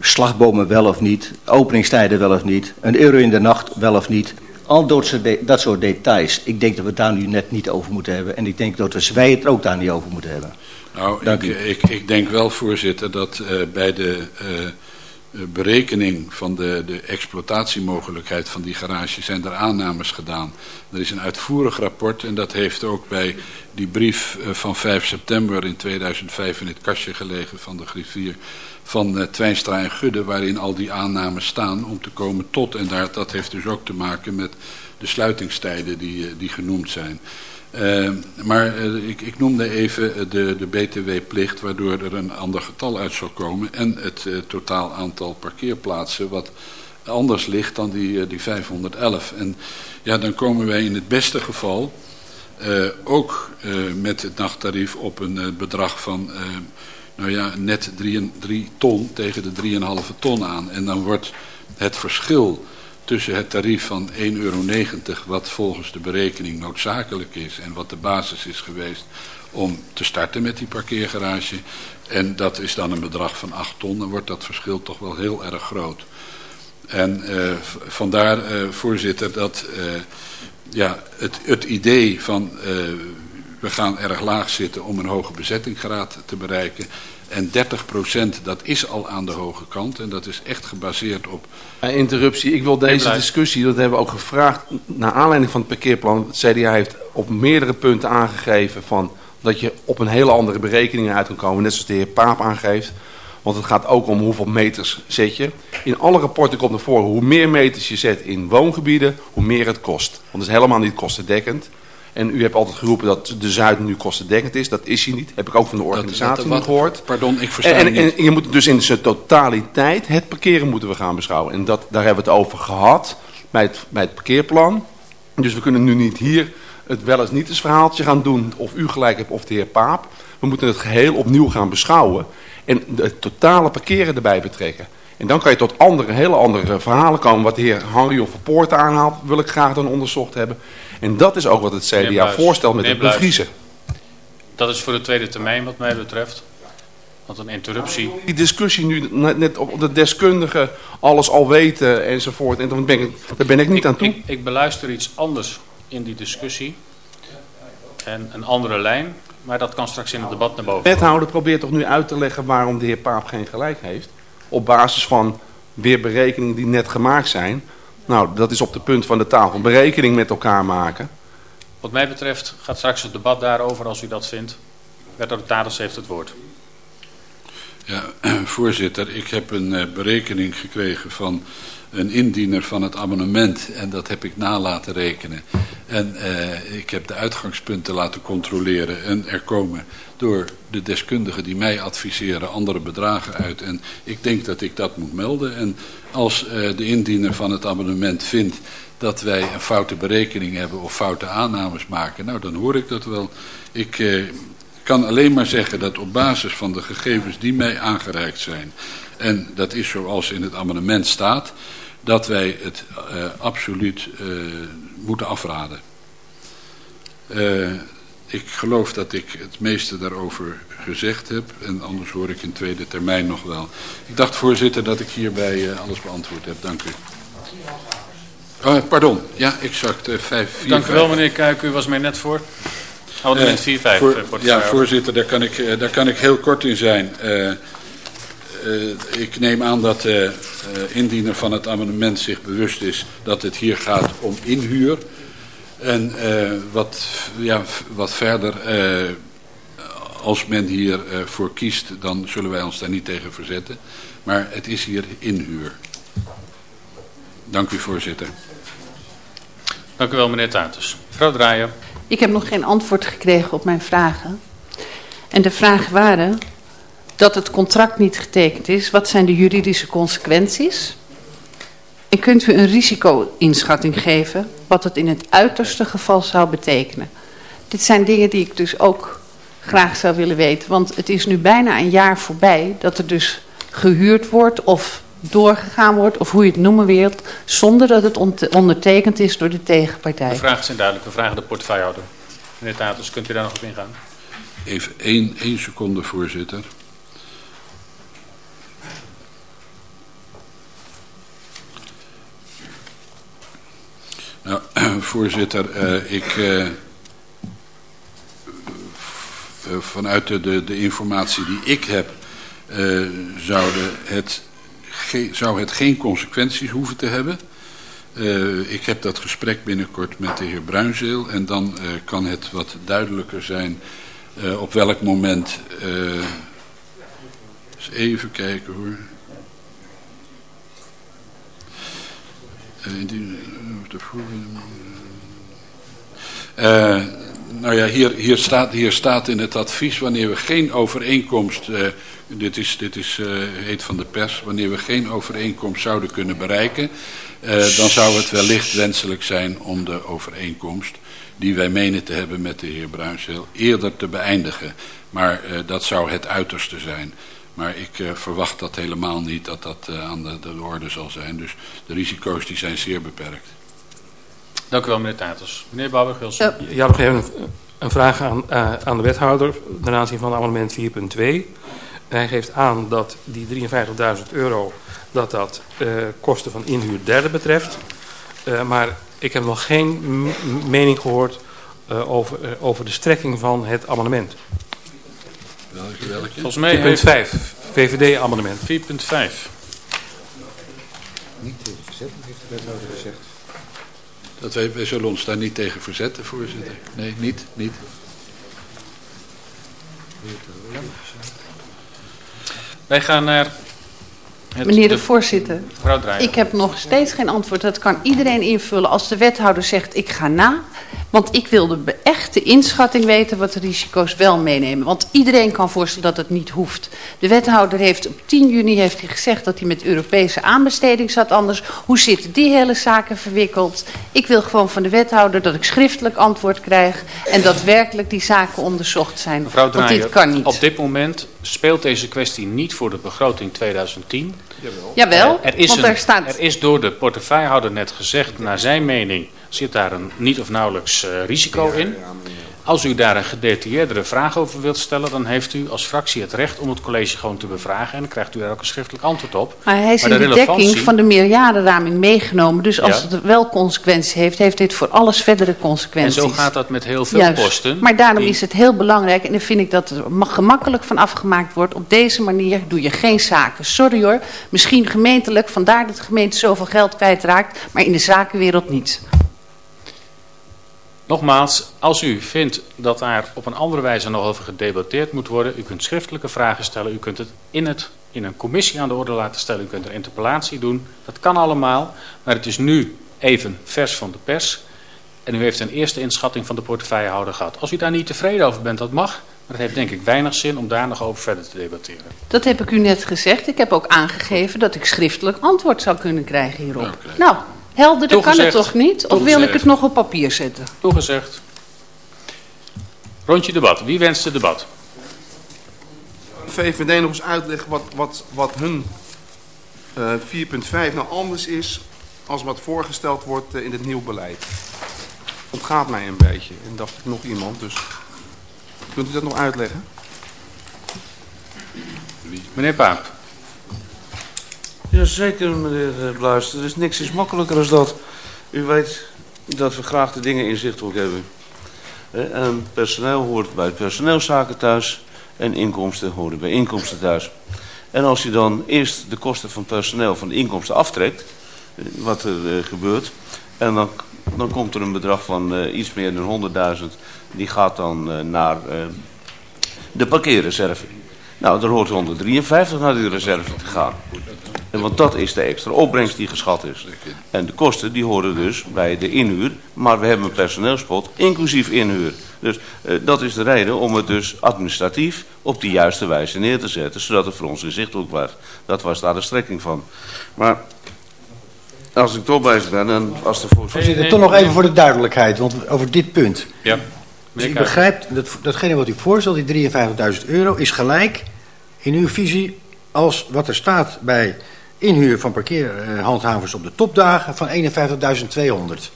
slagbomen wel of niet, openingstijden wel of niet, een euro in de nacht wel of niet. Al dat soort, de- dat soort details. Ik denk dat we het daar nu net niet over moeten hebben. En ik denk dat we wij het ook daar niet over moeten hebben. Nou, Dank ik, u. ik, ik denk wel, voorzitter, dat eh, bij de eh, eh, berekening van de, de exploitatiemogelijkheid van die garage zijn er aannames gedaan. Er is een uitvoerig rapport en dat heeft ook bij die brief van 5 september in 2005 in het kastje gelegen van de griffier van Twijnstra en Gudde, waarin al die aannames staan om te komen tot. En daar, dat heeft dus ook te maken met de sluitingstijden die, eh, die genoemd zijn. Eh, maar ik, ik noemde even de, de btw-plicht, waardoor er een ander getal uit zal komen. En het totaal aantal parkeerplaatsen, wat anders ligt dan die, die 511. En ja, dan komen wij in het beste geval ook met het nachttarief op een bedrag van, nou ja, net 3 ton tegen de 3,5 ton aan. En dan wordt het verschil tussen het tarief van 1,90 euro, wat volgens de berekening noodzakelijk is en wat de basis is geweest om te starten met die parkeergarage. En dat is dan een bedrag van 8 ton, dan wordt dat verschil toch wel heel erg groot. En eh, vandaar, eh, voorzitter, dat eh, ja, het, het idee van we gaan erg laag zitten om een hoge bezettingsgraad te bereiken. En 30% dat is al aan de hoge kant en dat is echt gebaseerd op interruptie. Ik wil deze discussie, dat hebben we ook gevraagd, naar aanleiding van het parkeerplan. Het CDA heeft op meerdere punten aangegeven van dat je op een hele andere berekeningen uit kan komen. Net zoals de heer Paap aangeeft. Want het gaat ook om hoeveel meters zet je. In alle rapporten komt naar voren hoe meer meters je zet in woongebieden, hoe meer het kost. Want het is helemaal niet kostendekkend. En u hebt altijd geroepen dat de Zuid nu kostendekkend is. Dat is hij niet. Heb ik ook van de organisatie niet gehoord. Pardon, ik versta En, en, niet. en je moet dus in zijn totaliteit het parkeren moeten we gaan beschouwen. En dat, daar hebben we het over gehad bij het, bij het parkeerplan. Dus we kunnen nu niet hier het wel eens niet eens verhaaltje gaan doen. Of u gelijk hebt of de heer Paap. We moeten het geheel opnieuw gaan beschouwen. En het totale parkeren erbij betrekken. En dan kan je tot andere, hele andere verhalen komen. Wat de heer Henry of Poort aanhaalt, wil ik graag dan onderzocht hebben. En dat is ook wat het CDA Bluis. voorstelt met het bevriezen. Dat is voor de tweede termijn wat mij betreft. Want een interruptie... Die discussie nu net net op de deskundigen alles al weten enzovoort. En dan ben ik, daar ben ik niet aan toe. Ik, ik beluister iets anders in die discussie. En een andere lijn. Maar dat kan straks in het debat naar boven De wethouder probeert toch nu uit te leggen waarom de heer Paap geen gelijk heeft. Op basis van weer berekeningen die net gemaakt zijn. Nou, dat is op de punt van de tafel. Berekening met elkaar maken. Wat mij betreft gaat straks het debat daarover als u dat vindt. Wethouder heeft het woord. Ja, [clears throat] voorzitter, ik heb een uh, berekening gekregen van een indiener van het abonnement en dat heb ik na laten rekenen. En uh, ik heb de uitgangspunten laten controleren en er komen door de deskundigen die mij adviseren andere bedragen uit. En ik denk dat ik dat moet melden. En als uh, de indiener van het abonnement vindt dat wij een foute berekening hebben of foute aannames maken, nou dan hoor ik dat wel. Ik uh, kan alleen maar zeggen dat op basis van de gegevens die mij aangereikt zijn, en dat is zoals in het amendement staat, dat wij het uh, absoluut uh, moeten afraden. Uh, ik geloof dat ik het meeste daarover gezegd heb en anders hoor ik in tweede termijn nog wel. Ik dacht voorzitter dat ik hierbij alles beantwoord heb. Dank u. Oh, pardon, ja, exact. Uh, 5, 4, Dank u wel, meneer Kuik. U was mij net voor. Amendement 4, 5. Voor, ja, voorzitter, daar kan, ik, daar kan ik heel kort in zijn. Uh, ik neem aan dat de indiener van het amendement zich bewust is dat het hier gaat om inhuur. En wat, ja, wat verder, als men hiervoor voor kiest, dan zullen wij ons daar niet tegen verzetten. Maar het is hier inhuur. Dank u, voorzitter. Dank u wel, meneer Tatus. Mevrouw Draaier. Ik heb nog geen antwoord gekregen op mijn vragen. En de vragen waren dat het contract niet getekend is. Wat zijn de juridische consequenties? En kunt u een risico-inschatting geven wat het in het uiterste geval zou betekenen? Dit zijn dingen die ik dus ook graag zou willen weten. Want het is nu bijna een jaar voorbij dat er dus gehuurd wordt of doorgegaan wordt, of hoe je het noemen wilt, zonder dat het ondertekend is door de tegenpartij. De vragen zijn duidelijk. We vragen de portefeuillehouder. Meneer Tatus, kunt u daar nog op ingaan? Even één, één seconde, voorzitter. Nou, [clears throat] voorzitter, uh, ik... Uh, vanuit de, de, informatie die ik heb, zouden het zou het geen consequenties hoeven te hebben. Ik heb dat gesprek binnenkort met de heer Bruinzeel en dan kan het wat duidelijker zijn op welk moment... even kijken hoor... Uh, nou ja, hier, hier, staat, hier staat in het advies wanneer we geen overeenkomst dit, is, dit is, heet van de pers, wanneer we geen overeenkomst zouden kunnen bereiken, dan zou het wellicht wenselijk zijn om de overeenkomst die wij menen te hebben met de heer Bruinzeel eerder te beëindigen. Maar dat zou het uiterste zijn. Maar ik verwacht dat helemaal niet dat dat aan de, de, orde zal zijn. Dus de risico's die zijn zeer beperkt. Dank u wel meneer Taters. Meneer Bouwer-Gilsen. Ja, ja, nog even een vraag aan, aan de wethouder ten aanzien van amendement 4.2. Hij geeft aan dat die 53.000 euro dat dat uh, kosten van inhuur derde betreft. Uh, maar ik heb nog geen mening gehoord uh, over, over de strekking van het amendement. Welke? Volgens mij 4.5, heeft... VVD-amendement. 4.5. Niet tegen verzetten, heeft de wethouder gezegd. Dat wij, wij zullen ons daar niet tegen verzetten, voorzitter. Nee, niet, niet. Wij gaan naar... Het, Meneer de, de voorzitter, ik heb nog steeds geen antwoord. Dat kan iedereen invullen als de wethouder zegt ik ga na. Want ik wil de echte inschatting weten wat de risico's wel meenemen. Want iedereen kan voorstellen dat het niet hoeft. De wethouder heeft op 10 juni heeft hij gezegd dat hij met Europese aanbesteding zat anders. Hoe zitten die hele zaken verwikkeld? Ik wil gewoon van de wethouder dat ik schriftelijk antwoord krijg. En dat werkelijk die zaken onderzocht zijn. Mevrouw Draaier, Want dit kan niet. op dit moment speelt deze kwestie niet voor de begroting 2010. Jawel, Jawel er, is want een, er, staat... er is door de portefeuillehouder net gezegd, naar zijn mening zit daar een niet of nauwelijks uh, risico in. Als u daar een gedetailleerdere vraag over wilt stellen, dan heeft u als fractie het recht om het college gewoon te bevragen. En dan krijgt u daar ook een schriftelijk antwoord op. Maar hij is maar in de, de dekking van de meerjarenraming meegenomen. Dus als ja. het wel consequenties heeft, heeft dit voor alles verdere consequenties. En zo gaat dat met heel veel Juist. posten. Maar daarom die... is het heel belangrijk, en dan vind ik dat er gemakkelijk van afgemaakt wordt. Op deze manier doe je geen zaken. Sorry hoor, misschien gemeentelijk, vandaar dat de gemeente zoveel geld kwijtraakt, maar in de zakenwereld niet. Nogmaals, als u vindt dat daar op een andere wijze nog over gedebatteerd moet worden, u kunt schriftelijke vragen stellen, u kunt het in, het in een commissie aan de orde laten stellen, u kunt er interpellatie doen. Dat kan allemaal, maar het is nu even vers van de pers. En u heeft een eerste inschatting van de portefeuillehouder gehad. Als u daar niet tevreden over bent, dat mag. Maar het heeft denk ik weinig zin om daar nog over verder te debatteren. Dat heb ik u net gezegd. Ik heb ook aangegeven dat ik schriftelijk antwoord zou kunnen krijgen hierop. Nou, helderder kan het toch niet? Of wil ik het nog op papier zetten? Toegezegd. Rondje debat. Wie wenst het debat? VVD nog eens uitleggen wat, wat, wat hun eh 4.5 nou anders is als wat voorgesteld wordt eh, in het nieuw beleid. Ontgaat mij een beetje. En dacht ik nog iemand, dus kunt u dat nog uitleggen? Meneer Paap. Jazeker, meneer eh, Bluis. Er is niks is makkelijker als dat. U weet dat we graag de dingen inzichtelijk hebben. En personeel hoort bij personeelszaken thuis en inkomsten horen bij inkomsten thuis. En als je dan eerst de kosten van personeel van de inkomsten aftrekt, eh, wat er eh, gebeurt, en dan, dan komt er een bedrag van iets meer dan 100.000, die gaat dan naar de parkeerreserve. Nou, er hoort 153 naar die reserve te gaan. En want dat is de extra opbrengst die geschat is. En de kosten die horen dus bij de inhuur. Maar we hebben een personeelspot inclusief inhuur. Dus eh, dat is de reden om het dus administratief op de juiste wijze neer te zetten. Zodat het voor ons inzichtelijk blijft. Dat was daar de strekking van. Maar als ik toch bezig ben en als de voorzitter... Voorzitter, toch nog even voor de duidelijkheid, want over dit punt. Ja. Dus ik begrijp, dat, datgene wat u voorstelt, die 53.000 euro, is gelijk in uw visie als wat er staat bij inhuur van parkeerhandhavers op de topdagen van 51.200.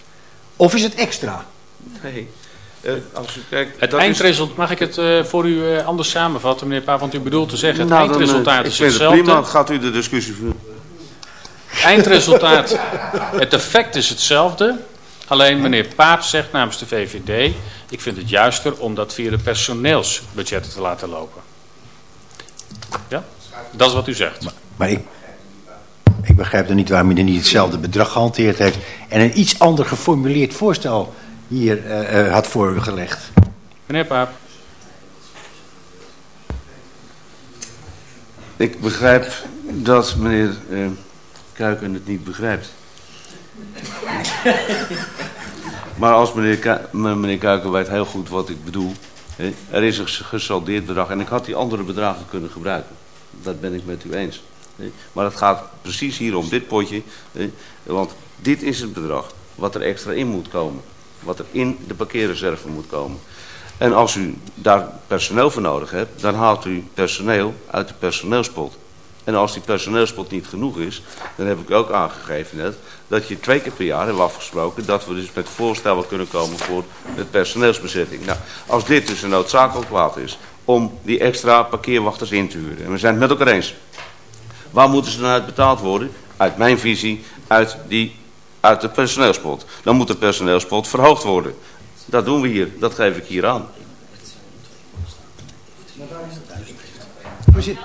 Of is het extra? Nee, eh, als u kijkt... Het dat is- eindresultaat, mag ik het eh, voor u eh, anders samenvatten, meneer Paap? Want u bedoelt te zeggen, het Nou, dan, eindresultaat ik is vind het hetzelfde. prima, gaat u de discussie voeren. Eindresultaat, [laughs] het effect is hetzelfde. Alleen meneer Paap zegt namens de VVD... ik vind het juister om dat via de personeelsbudgetten te laten lopen. Ja? Dat is wat u zegt. Maar ik, ik begrijp dan niet waarom u er niet hetzelfde bedrag gehanteerd heeft en een iets ander geformuleerd voorstel hier eh, eh, had voorgelegd. Meneer Paap. Ik begrijp dat meneer eh, Kuiken het niet begrijpt. [laughs] maar als meneer, Ku- meneer Kuiken weet heel goed wat ik bedoel. Hè, er is een gesaldeerd bedrag en ik had die andere bedragen kunnen gebruiken. Dat ben ik met u eens. Maar het gaat precies hier om dit potje. Want dit is het bedrag wat er extra in moet komen. Wat er in de parkeerreserve moet komen. En als u daar personeel voor nodig hebt, dan haalt u personeel uit de personeelspot. En als die personeelspot niet genoeg is, dan heb ik ook aangegeven net, dat je twee keer per jaar hebben afgesproken dat we dus met voorstellen kunnen komen voor het personeelsbezetting. Nou, als dit dus een noodzakelijk kwaad is om die extra parkeerwachters in te huren, en we zijn het met elkaar eens, waar moeten ze dan uit betaald worden? Uit mijn visie, uit, die, uit de personeelspot. Dan moet de personeelspot verhoogd worden. Dat doen we hier, dat geef ik hier aan. Voorzitter,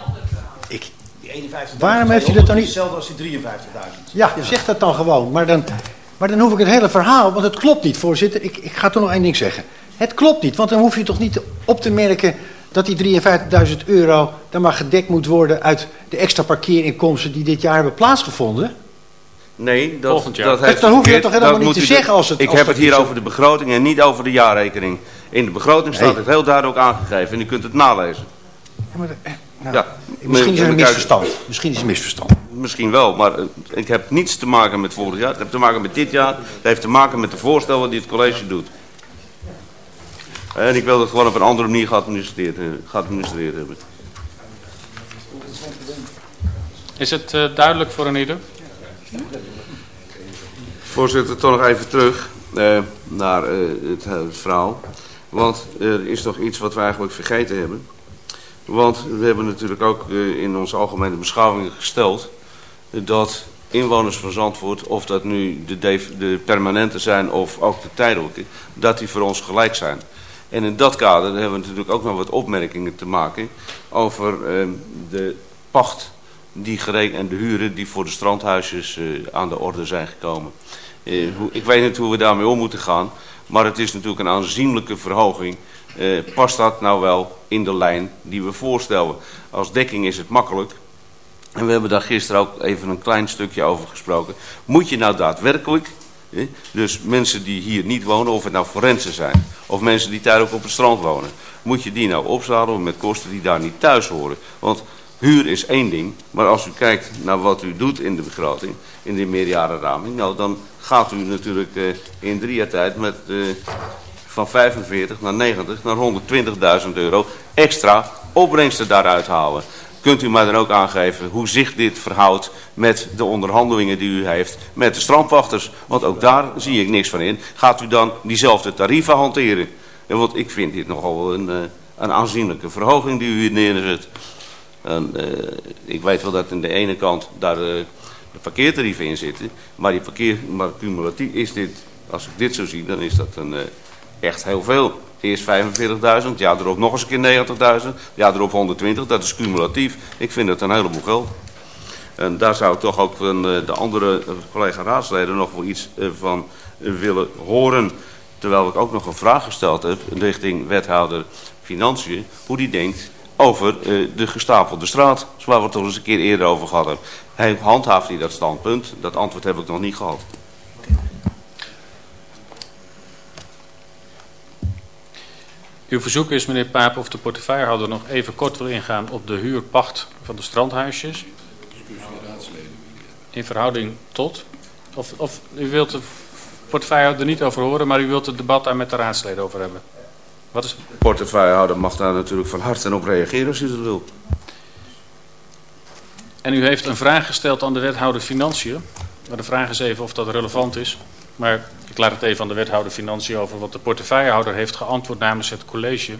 ik, Die 51.000 Waarom heeft u dat dan niet- Hetzelfde als die 53.000. ja, zeg dat dan gewoon. Maar dan, maar dan hoef ik het hele verhaal, want het klopt niet, voorzitter. Ik, ik ga toch nog één ding zeggen. Het klopt niet, want dan hoef je toch niet op te merken dat die 53.000 euro dan maar gedekt moet worden uit de extra parkeerinkomsten die dit jaar hebben plaatsgevonden. Nee, dat, dat heeft dan hoef je dat toch helemaal niet moet te u zeggen als het- Ik als heb het hier over de begroting en niet over de jaarrekening. In de begroting staat Nee. het heel duidelijk aangegeven en u kunt het nalezen. Ja, maar, eh, nou, Ja, misschien is er een misverstand. Misschien is er een misverstand. Misschien wel, maar eh, ik heb niets te maken met vorig jaar. Het heeft te maken met dit jaar. Het heeft te maken met de voorstellen die het college doet. En ik wil dat gewoon op een andere manier geadministreerd, eh, geadministreerd hebben. Is het eh, duidelijk voor een ieder? Voorzitter, toch nog even terug eh, naar het, het verhaal. Want er is nog iets wat we eigenlijk vergeten hebben. Want we hebben natuurlijk ook in onze algemene beschouwingen gesteld... dat inwoners van Zandvoort, of dat nu de, de permanente zijn of ook de tijdelijke... dat die voor ons gelijk zijn. En in dat kader hebben we natuurlijk ook nog wat opmerkingen te maken... over eh, de pacht die en de huren die voor de strandhuisjes eh, aan de orde zijn gekomen. Eh, hoe, ik weet niet hoe we daarmee om moeten gaan. Maar het is natuurlijk een aanzienlijke verhoging. Eh, past dat nou wel in de lijn die we voorstellen? Als dekking is het makkelijk. En we hebben daar gisteren ook even een klein stukje over gesproken. Moet je nou daadwerkelijk, dus mensen die hier niet wonen, of het nou forensen zijn, of mensen die tijdelijk op het strand wonen, moet je die nou opzadelen met kosten die daar niet thuis horen? Want huur is één ding, maar als u kijkt naar wat u doet in de begroting, in de meerjarenraming, nou dan gaat u natuurlijk eh, in drie jaar tijd met, eh, van 45 naar 90 naar 120.000 euro extra opbrengsten daaruit halen. Kunt u mij dan ook aangeven hoe zich dit verhoudt met de onderhandelingen die u heeft met de strandwachters? Want ook daar zie ik niks van in. Gaat u dan diezelfde tarieven hanteren? En want ik vind dit nogal een, eh, een aanzienlijke verhoging die u hier neerzet. En, uh, ik weet wel dat aan de ene kant daar uh, de parkeertarieven in zitten. Maar, die parkeer, maar cumulatief is dit, als ik dit zo zie, dan is dat een, echt heel veel. Eerst 45.000, ja erop nog eens een keer 90.000, ja erop 120, dat is cumulatief. Ik vind het een heleboel geld. En daar zou toch ook van de andere collega raadsleden nog wel iets van willen horen. Terwijl ik ook nog een vraag gesteld heb richting wethouder Financiën, hoe die denkt over de gestapelde straat, waar we het toch eens een keer eerder over gehad hebben. Hij handhaaft hij dat standpunt? Dat antwoord heb ik nog niet gehad. Uw verzoek is, meneer Paap, of de portefeuillehouder nog even kort wil ingaan op de huurpacht van de strandhuisjes. In verhouding tot? Of, of u wilt de portefeuillehouder er niet over horen, maar u wilt het debat daar met de raadsleden over hebben? Wat is... De portefeuillehouder mag daar natuurlijk van harte en op reageren als u dat wil. En u heeft een vraag gesteld aan de wethouder Financiën. Maar de vraag is even of dat relevant is. Maar ik laat het even aan de wethouder Financiën over wat de portefeuillehouder heeft geantwoord namens het college.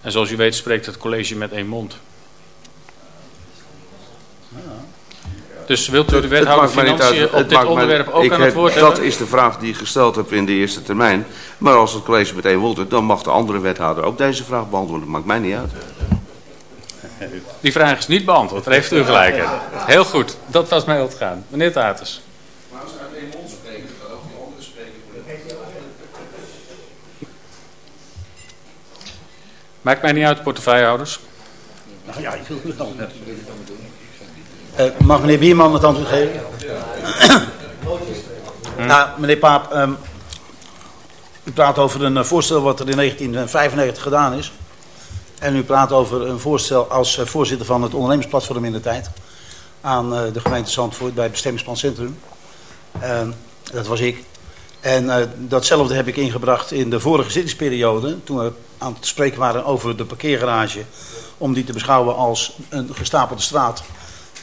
En zoals u weet spreekt het college met één mond. Dus wilt u de wethouder Financiën op dit onderwerp ook aan het woord hebben? Dat is de vraag die ik gesteld heb in de eerste termijn. Maar als het college meteen wil, dan mag de andere wethouder ook deze vraag beantwoorden. Dat maakt mij niet uit. Die vraag is niet beantwoord, daar heeft u gelijk in. Heel goed, dat was mij ontgaan. Meneer Taters. Maar als u uit één mond spreken, dan ook die andere spreken Maakt mij niet uit, portefeuillehouders. Nou ja, ik wil het dan. Uh, mag meneer Bierman het antwoord geven? Hm. Nou, meneer Paap, um, u praat over een uh, voorstel wat er in 1995 gedaan is. En u praat over een voorstel als uh, voorzitter van het ondernemersplatform in de tijd. Aan de gemeente Zandvoort bij het bestemmingsplan Centrum. Ehm, dat was ik. En datzelfde heb ik ingebracht in de vorige zittingsperiode. Toen we aan het spreken waren over de parkeergarage. Om die te beschouwen als een gestapelde straat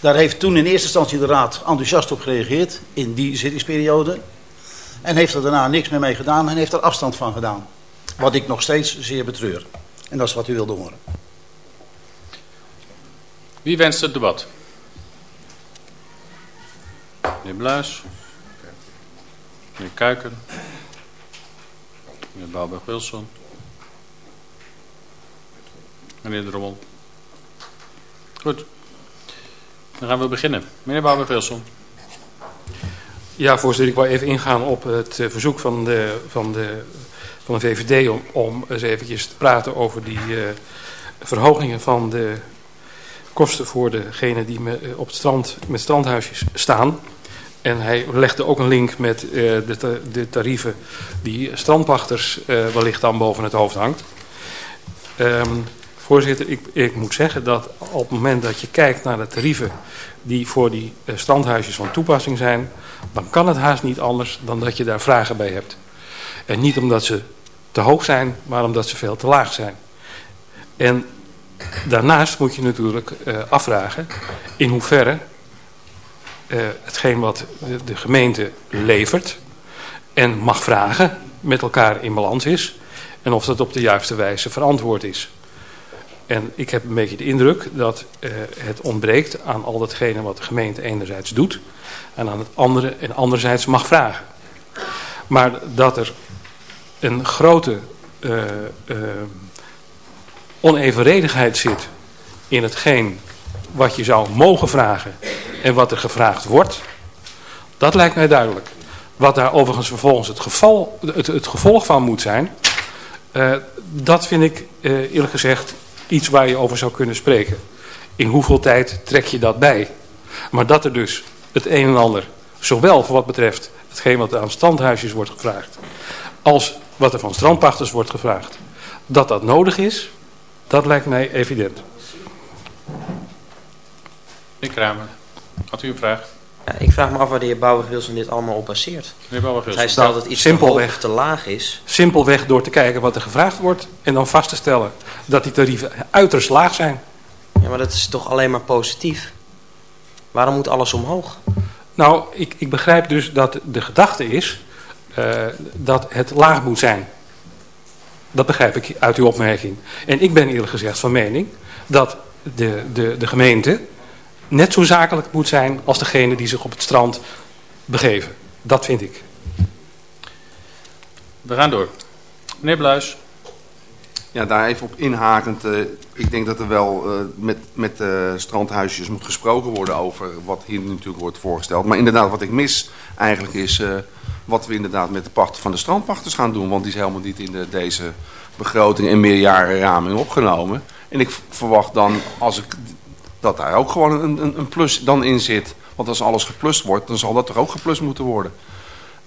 daar heeft toen in eerste instantie de raad enthousiast op gereageerd in die zittingsperiode. En heeft er daarna niks meer mee gedaan en heeft er afstand van gedaan. Wat ik nog steeds zeer betreur. En dat is wat u wilde horen. Wie wenst het debat? Meneer Bluis. Meneer Kuiken. Meneer Bouwberg-Wilson. Meneer Drommel. Goed. Dan gaan we beginnen. Meneer Bouwberg-Wilson. Ja, voorzitter, ik wil even ingaan op het uh, verzoek van de, van, de, van de VVD om, om eens eventjes te praten over die uh, verhogingen van de kosten voor degenen die me, uh, op het strand met strandhuisjes staan. En hij legde ook een link met de, de, tarieven die strandpachters wellicht dan boven het hoofd hangt. Um, Voorzitter, ik, ik, moet zeggen dat op het moment dat je kijkt naar de tarieven die voor die uh, strandhuisjes van toepassing zijn, dan kan het haast niet anders dan dat je daar vragen bij hebt. En niet omdat ze te hoog zijn, maar omdat ze veel te laag zijn. En daarnaast moet je natuurlijk uh, afvragen in hoeverre uh, hetgeen wat de, de gemeente levert en mag vragen met elkaar in balans is en of dat op de juiste wijze verantwoord is. En ik heb een beetje de indruk dat uh, het ontbreekt aan al datgene wat de gemeente enerzijds doet en aan het andere en anderzijds mag vragen. Maar dat er een grote uh, uh, onevenredigheid zit in hetgeen wat je zou mogen vragen en wat er gevraagd wordt, dat lijkt mij duidelijk. Wat daar overigens vervolgens het, geval, het, het gevolg van moet zijn, dat vind ik eerlijk gezegd iets waar je over zou kunnen spreken. In hoeveel tijd trek je dat bij? Maar dat er dus het een en ander, zowel voor wat betreft hetgeen wat aan standhuisjes wordt gevraagd, als wat er van strandpachters wordt gevraagd, dat dat nodig is, dat lijkt mij evident. Meneer Kramer, had u een vraag? Ja, ik vraag me af waar de heer Bouwer-Wilson dit allemaal op baseert. Hij stelt nou, dat iets simpelweg, te laag is. Simpelweg door te kijken wat er gevraagd wordt en dan vast te stellen dat die tarieven uiterst laag zijn. Ja, maar dat is toch alleen maar positief? Waarom moet alles omhoog? Nou, ik, ik begrijp dus dat de gedachte is uh, dat het laag moet zijn. Dat begrijp ik uit uw opmerking. En ik ben eerlijk gezegd van mening dat de, de, de gemeente net zo zakelijk moet zijn als degene die zich op het strand begeven. Dat vind ik. We gaan door. Meneer Bluis. Ja, daar even op inhakend. Uh, ik denk dat er wel uh, met, met uh, strandhuisjes moet gesproken worden over wat hier natuurlijk wordt voorgesteld. Maar inderdaad, wat ik mis eigenlijk is wat we inderdaad met de pachten van de strandpachters gaan doen. Want die is helemaal niet in de, deze begroting en meerjarenraming opgenomen. En ik verwacht dan, als ik, dat daar ook gewoon een, een, een plus dan in zit. Want als alles geplust wordt, dan zal dat toch ook geplust moeten worden.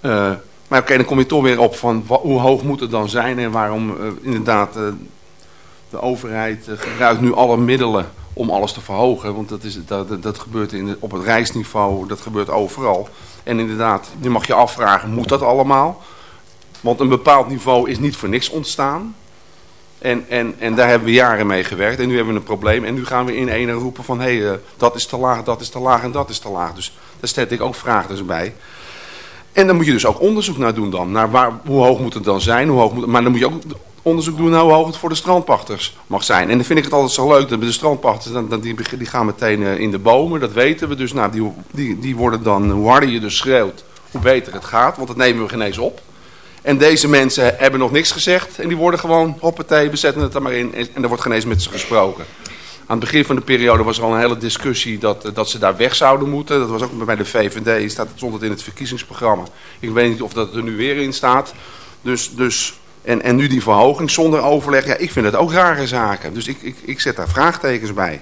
Uh, maar oké, dan kom je toch weer op van hoe hoog moet het dan zijn en waarom uh, inderdaad uh, de overheid gebruikt nu alle middelen om alles te verhogen. Want dat, is, dat, dat gebeurt in op het reisniveau, dat gebeurt overal. En inderdaad, nu mag je afvragen, moet dat allemaal? Want een bepaald niveau is niet voor niks ontstaan. En, en, en daar hebben we jaren mee gewerkt. En nu hebben we een probleem. En nu gaan we in ene roepen van... hé, uh, dat is te laag, dat is te laag en dat is te laag. Dus daar stel ik ook vragen dus bij. En dan moet je dus ook onderzoek naar doen dan. Naar waar, hoe hoog moet het dan zijn? Hoe hoog moet, maar dan moet je ook onderzoek doen naar hoe hoog het voor de strandpachters mag zijn. En dan vind ik het altijd zo leuk dat de strandpachters, dan, dan, die, die gaan meteen uh, in de bomen. Dat weten we. Dus nou, die, die, die worden dan, hoe harder je dus schreeuwt, hoe beter het gaat. Want dat nemen we geen eens op. En deze mensen hebben nog niks gezegd. En die worden gewoon, hoppatee, we zetten het er maar in. En, er wordt geen eens met ze gesproken. Aan het begin van de periode was er al een hele discussie dat, dat ze daar weg zouden moeten. Dat was ook bij de VVD, staat, stond het in het verkiezingsprogramma. Ik weet niet of dat er nu weer in staat. Dus, dus, en, en nu die verhoging zonder overleg. Ja, ik vind het ook rare zaken. Dus ik, ik, ik zet daar vraagtekens bij.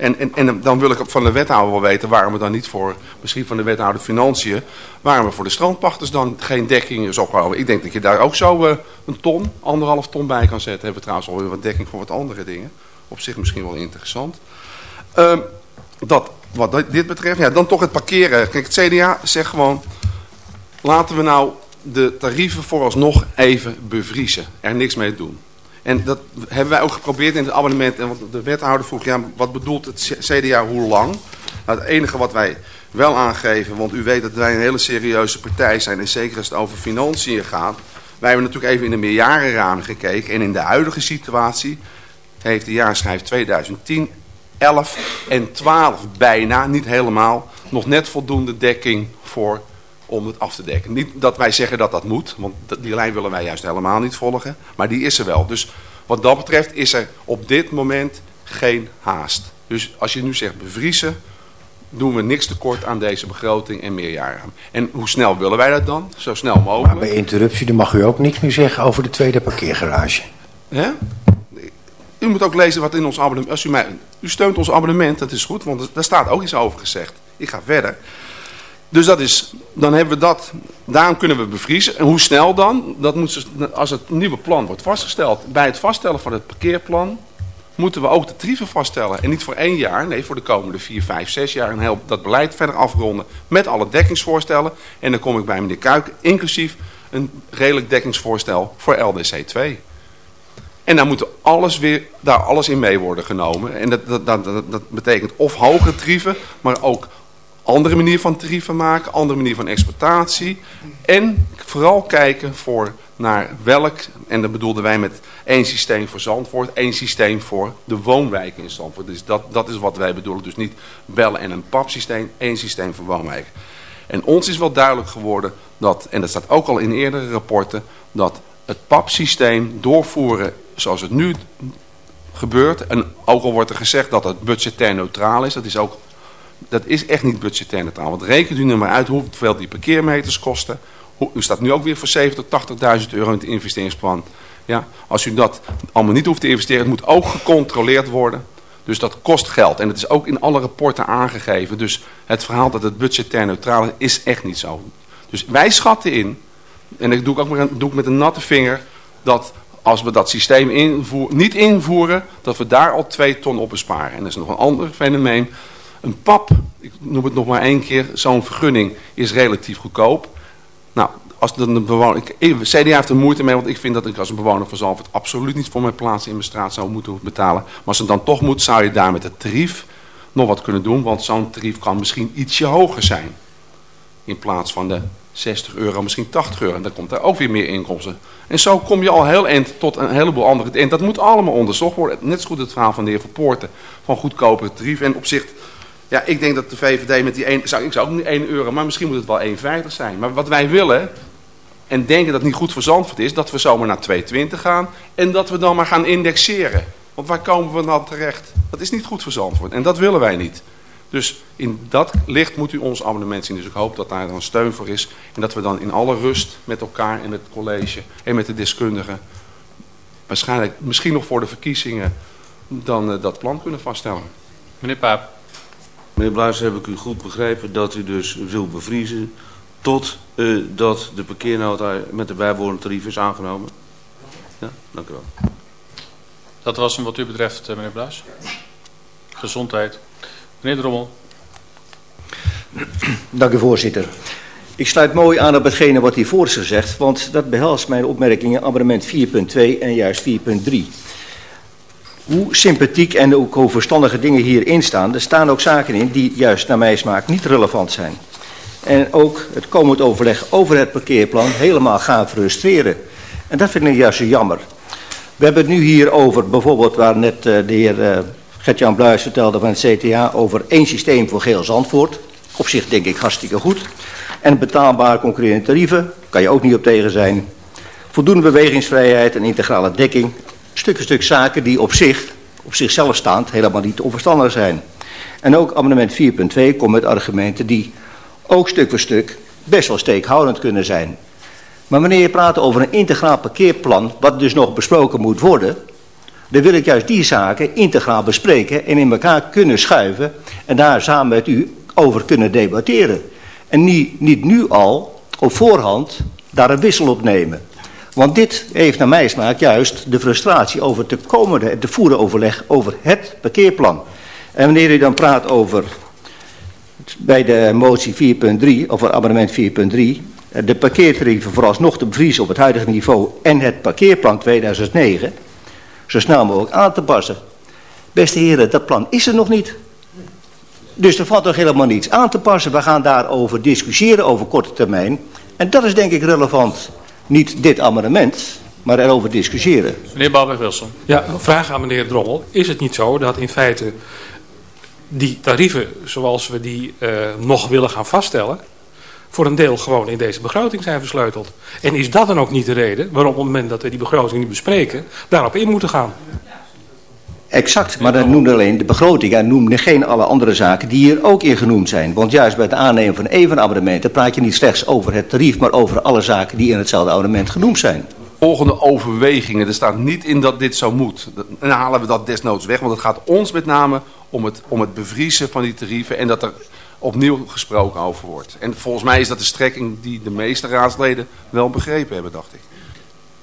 En, en, en dan wil ik van de wethouder wel weten waarom we dan niet voor, misschien van de wethouder Financiën, waarom we voor de strandpachters dan geen dekking zo ophouden. Ik denk dat je daar ook zo uh, een ton, anderhalf ton bij kan zetten. Hebben we trouwens alweer wat dekking voor wat andere dingen. Op zich misschien wel interessant. Uh, dat, wat dit betreft, ja, dan toch het parkeren. Kijk, het CDA zegt gewoon, laten we nou de tarieven vooralsnog even bevriezen. Er niks mee doen. En dat hebben wij ook geprobeerd in het abonnement. En de wethouder vroeg, ja, wat bedoelt het CDA hoe lang? Nou, het enige wat wij wel aangeven, want u weet dat wij een hele serieuze partij zijn. En zeker als het over financiën gaat. Wij hebben natuurlijk even in de meerjarenraam gekeken. En in de huidige situatie heeft de jaarschijf 2010, 11 en 12 bijna, niet helemaal, nog net voldoende dekking voor om het af te dekken. Niet dat wij zeggen dat dat moet, want die lijn willen wij juist helemaal niet volgen. Maar die is er wel. Dus wat dat betreft is er op dit moment geen haast. Dus als je nu zegt bevriezen, doen we niks tekort aan deze begroting en meerjaren. En hoe snel willen wij dat dan? Zo snel mogelijk. Maar bij interruptie dan mag u ook niks meer zeggen over de tweede parkeergarage. Hè? U moet ook lezen wat in ons abonnement... Als u, mij, u steunt ons abonnement, dat is goed, want daar staat ook iets over gezegd. Ik ga verder. Dus dat is, dan hebben we dat, daarom kunnen we bevriezen. En hoe snel dan? Dat moet, als het nieuwe plan wordt vastgesteld. Bij het vaststellen van het parkeerplan moeten we ook de tarieven vaststellen. En niet voor één jaar, nee voor de komende vier, vijf, zes jaar. En heel dat beleid verder afronden met alle dekkingsvoorstellen. En dan kom ik bij meneer Kuik, inclusief een redelijk dekkingsvoorstel voor LDC 2. En dan moet alles weer, daar alles in mee worden genomen. En dat, dat, dat, dat betekent of hoge tarieven, maar ook andere manier van tarieven maken, andere manier van exploitatie. En vooral kijken voor naar welk, en dat bedoelden wij met één systeem voor Zandvoort, één systeem voor de woonwijken in Zandvoort. Dus dat, dat is wat wij bedoelen. Dus niet bellen en een papsysteem, één systeem voor woonwijken. En ons is wel duidelijk geworden dat, en dat staat ook al in eerdere rapporten, dat het papsysteem doorvoeren zoals het nu gebeurt, en ook al wordt er gezegd dat het budgetair neutraal is, dat is ook dat is echt niet budgetair neutraal. Want reken u nu maar uit hoeveel die parkeermeters kosten. U staat nu ook weer voor 70.000 tot 80.000 euro in het investeringsplan. Ja, als u dat allemaal niet hoeft te investeren, het moet ook gecontroleerd worden. Dus dat kost geld. En het is ook in alle rapporten aangegeven. Dus het verhaal dat het budgetair neutraal is, is echt niet zo. Dus wij schatten in, en dat doe ik ook met een natte vinger, dat als we dat systeem invoer, niet invoeren, dat we daar al twee ton op besparen. En dat is nog een ander fenomeen. Een pap, ik noem het nog maar één keer, zo'n vergunning is relatief goedkoop. Nou, als de, de bewoner, ik, CDA heeft er moeite mee, want ik vind dat ik als een bewoner van Zalvoort absoluut niet voor mijn plaats in mijn straat zou moeten betalen. Maar als het dan toch moet, zou je daar met het tarief nog wat kunnen doen, want zo'n tarief kan misschien ietsje hoger zijn. In plaats van de 60 euro, misschien 80 euro. En dan komt er ook weer meer inkomsten. En zo kom je al heel eind tot een heleboel andere. En dat moet allemaal onderzocht worden. Net zo goed het verhaal van de heer Verpoorten. Van goedkopere tarief. En op zich, ja, ik denk dat de VVD met die 1, zou, ik zou ook niet 1 euro, maar misschien moet het wel 1,50 zijn. Maar wat wij willen, en denken dat het niet goed voor Zandvoort is, dat we zomaar naar 2,20 gaan. En dat we dan maar gaan indexeren. Want waar komen we dan terecht? Dat is niet goed voor Zandvoort. En dat willen wij niet. Dus in dat licht moet u ons abonnement zien. Dus ik hoop dat daar dan steun voor is. En dat we dan in alle rust met elkaar en met het college en met de deskundigen... waarschijnlijk misschien nog voor de verkiezingen dan eh, dat plan kunnen vaststellen. Meneer Paap. Meneer Bluis, heb ik u goed begrepen dat u dus wil bevriezen tot eh, dat de parkeernota met de bijbehorende tarief is aangenomen? Ja, dank u wel. Dat was hem wat u betreft, eh, meneer Bluis. Gezondheid. Meneer Drommel. Dank u voorzitter. Ik sluit mooi aan op hetgene wat hier voor is gezegd, want dat behelst mijn opmerkingen abonnement 4.2 en juist 4.3. Hoe sympathiek en ook hoe verstandige dingen hierin staan, er staan ook zaken in die juist naar mijn smaak niet relevant zijn. En ook het komend overleg over het parkeerplan helemaal gaan frustreren. En dat vind ik juist zo jammer. We hebben het nu hier over bijvoorbeeld waar net eh, de heer eh, Gert-Jan Bluis vertelde van het CTA over één systeem voor geel Zandvoort. Op zich denk ik hartstikke goed. En betaalbare concurrerende tarieven, kan je ook niet op tegen zijn. Voldoende bewegingsvrijheid en integrale dekking. Stuk voor stuk zaken die op zich, op zichzelf staand, helemaal niet onverstandig zijn. En ook amendement 4.2 komt met argumenten die ook stuk voor stuk best wel steekhoudend kunnen zijn. Maar wanneer je praat over een integraal parkeerplan, wat dus nog besproken moet worden, dan wil ik juist die zaken integraal bespreken en in elkaar kunnen schuiven en daar samen met u over kunnen debatteren. En niet, niet nu al op voorhand daar een wissel op nemen. Want dit heeft naar mijn smaak juist de frustratie over te komende, te voeren overleg over het parkeerplan. En wanneer u dan praat over bij de motie 4.3, of abonnement 4.3, de parkeertarieven vooralsnog te bevriezen op het huidige niveau en het parkeerplan 2009 zo snel mogelijk aan te passen. Beste heren, dat plan is er nog niet. Dus er valt toch helemaal niets aan te passen. We gaan daarover discussiëren over korte termijn. En dat is denk ik relevant. Niet dit amendement, maar erover discussiëren. Meneer Balberg-Wilson. Ja, een vraag aan meneer Drommel. Is het niet zo dat in feite die tarieven zoals we die eh, nog willen gaan vaststellen... voor een deel gewoon in deze begroting zijn versleuteld? En is dat dan ook niet de reden waarom op het moment dat we die begroting nu bespreken... daarop in moeten gaan? Exact, maar dat noemde alleen de begroting en noemde geen alle andere zaken die hier ook in genoemd zijn. Want juist bij het aannemen van een van de abonnementen praat je niet slechts over het tarief, maar over alle zaken die in hetzelfde abonnement genoemd zijn. Volgende overwegingen, er staat niet in dat dit zo moet. Dan halen we dat desnoods weg, want het gaat ons met name om het, om het bevriezen van die tarieven en dat er opnieuw gesproken over wordt. En volgens mij is dat de strekking die de meeste raadsleden wel begrepen hebben, dacht ik.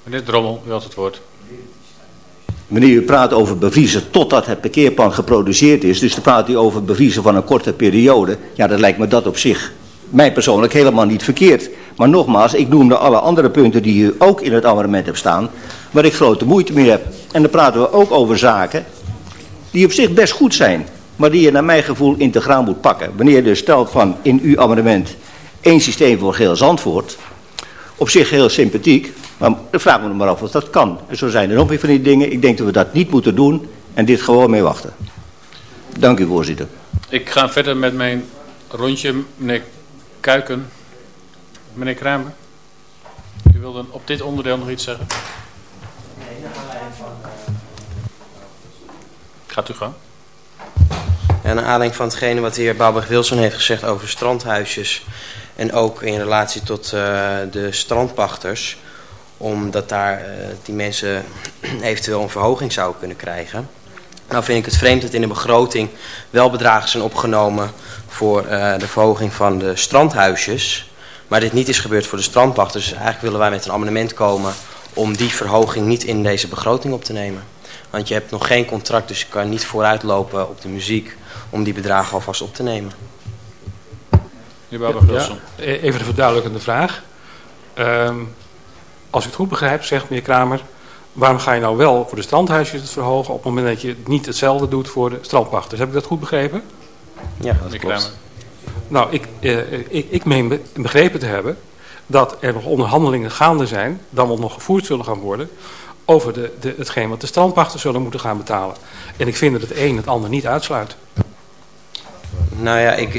Meneer Drommel, u had het woord. Wanneer u praat over bevriezen totdat het parkeerplan geproduceerd is, dus dan praat u over bevriezen van een korte periode, ja, dan lijkt me dat op zich, mij persoonlijk, helemaal niet verkeerd. Maar nogmaals, ik noemde alle andere punten die u ook in het amendement hebt staan, waar ik grote moeite mee heb. En dan praten we ook over zaken die op zich best goed zijn, maar die je naar mijn gevoel integraal moet pakken. Wanneer je dus stelt van in uw amendement één systeem voor geel Zandvoort, op zich heel sympathiek, maar dan vraag me nog maar af of dat kan. En zo zijn er nog weer van die dingen. Ik denk dat we dat niet moeten doen en dit gewoon mee wachten. Dank u voorzitter. Ik ga verder met mijn rondje. Meneer Kuiken. Meneer Kramer. U wilde op dit onderdeel nog iets zeggen? Gaat u gang. En naar aanleiding van hetgene wat de heer Babach-Wilson heeft gezegd over strandhuisjes En ook in relatie tot uh, de strandpachters. Omdat daar uh, die mensen [clears throat] eventueel een verhoging zouden kunnen krijgen. Nou vind ik het vreemd dat in de begroting wel bedragen zijn opgenomen voor uh, de verhoging van de strandhuisjes. Maar dit niet is gebeurd voor de strandpachters. Dus eigenlijk willen wij met een amendement komen om die verhoging niet in deze begroting op te nemen. Want je hebt nog geen contract, dus je kan niet vooruitlopen op de muziek om die bedragen alvast op te nemen. Ja, even een verduidelijkende vraag. Um, als ik het goed begrijp, zegt meneer Kramer, waarom ga je nou wel voor de strandhuisjes het verhogen op het moment dat je niet hetzelfde doet voor de strandpachters? Heb ik dat goed begrepen? Ja, dat klopt. Kramer. Nou, ik, eh, ik, ik meen begrepen te hebben dat er nog onderhandelingen gaande zijn, dan wel nog gevoerd zullen gaan worden, over de, de, hetgeen wat de strandpachters zullen moeten gaan betalen. En ik vind dat het een het ander niet uitsluit. Nou ja, ik,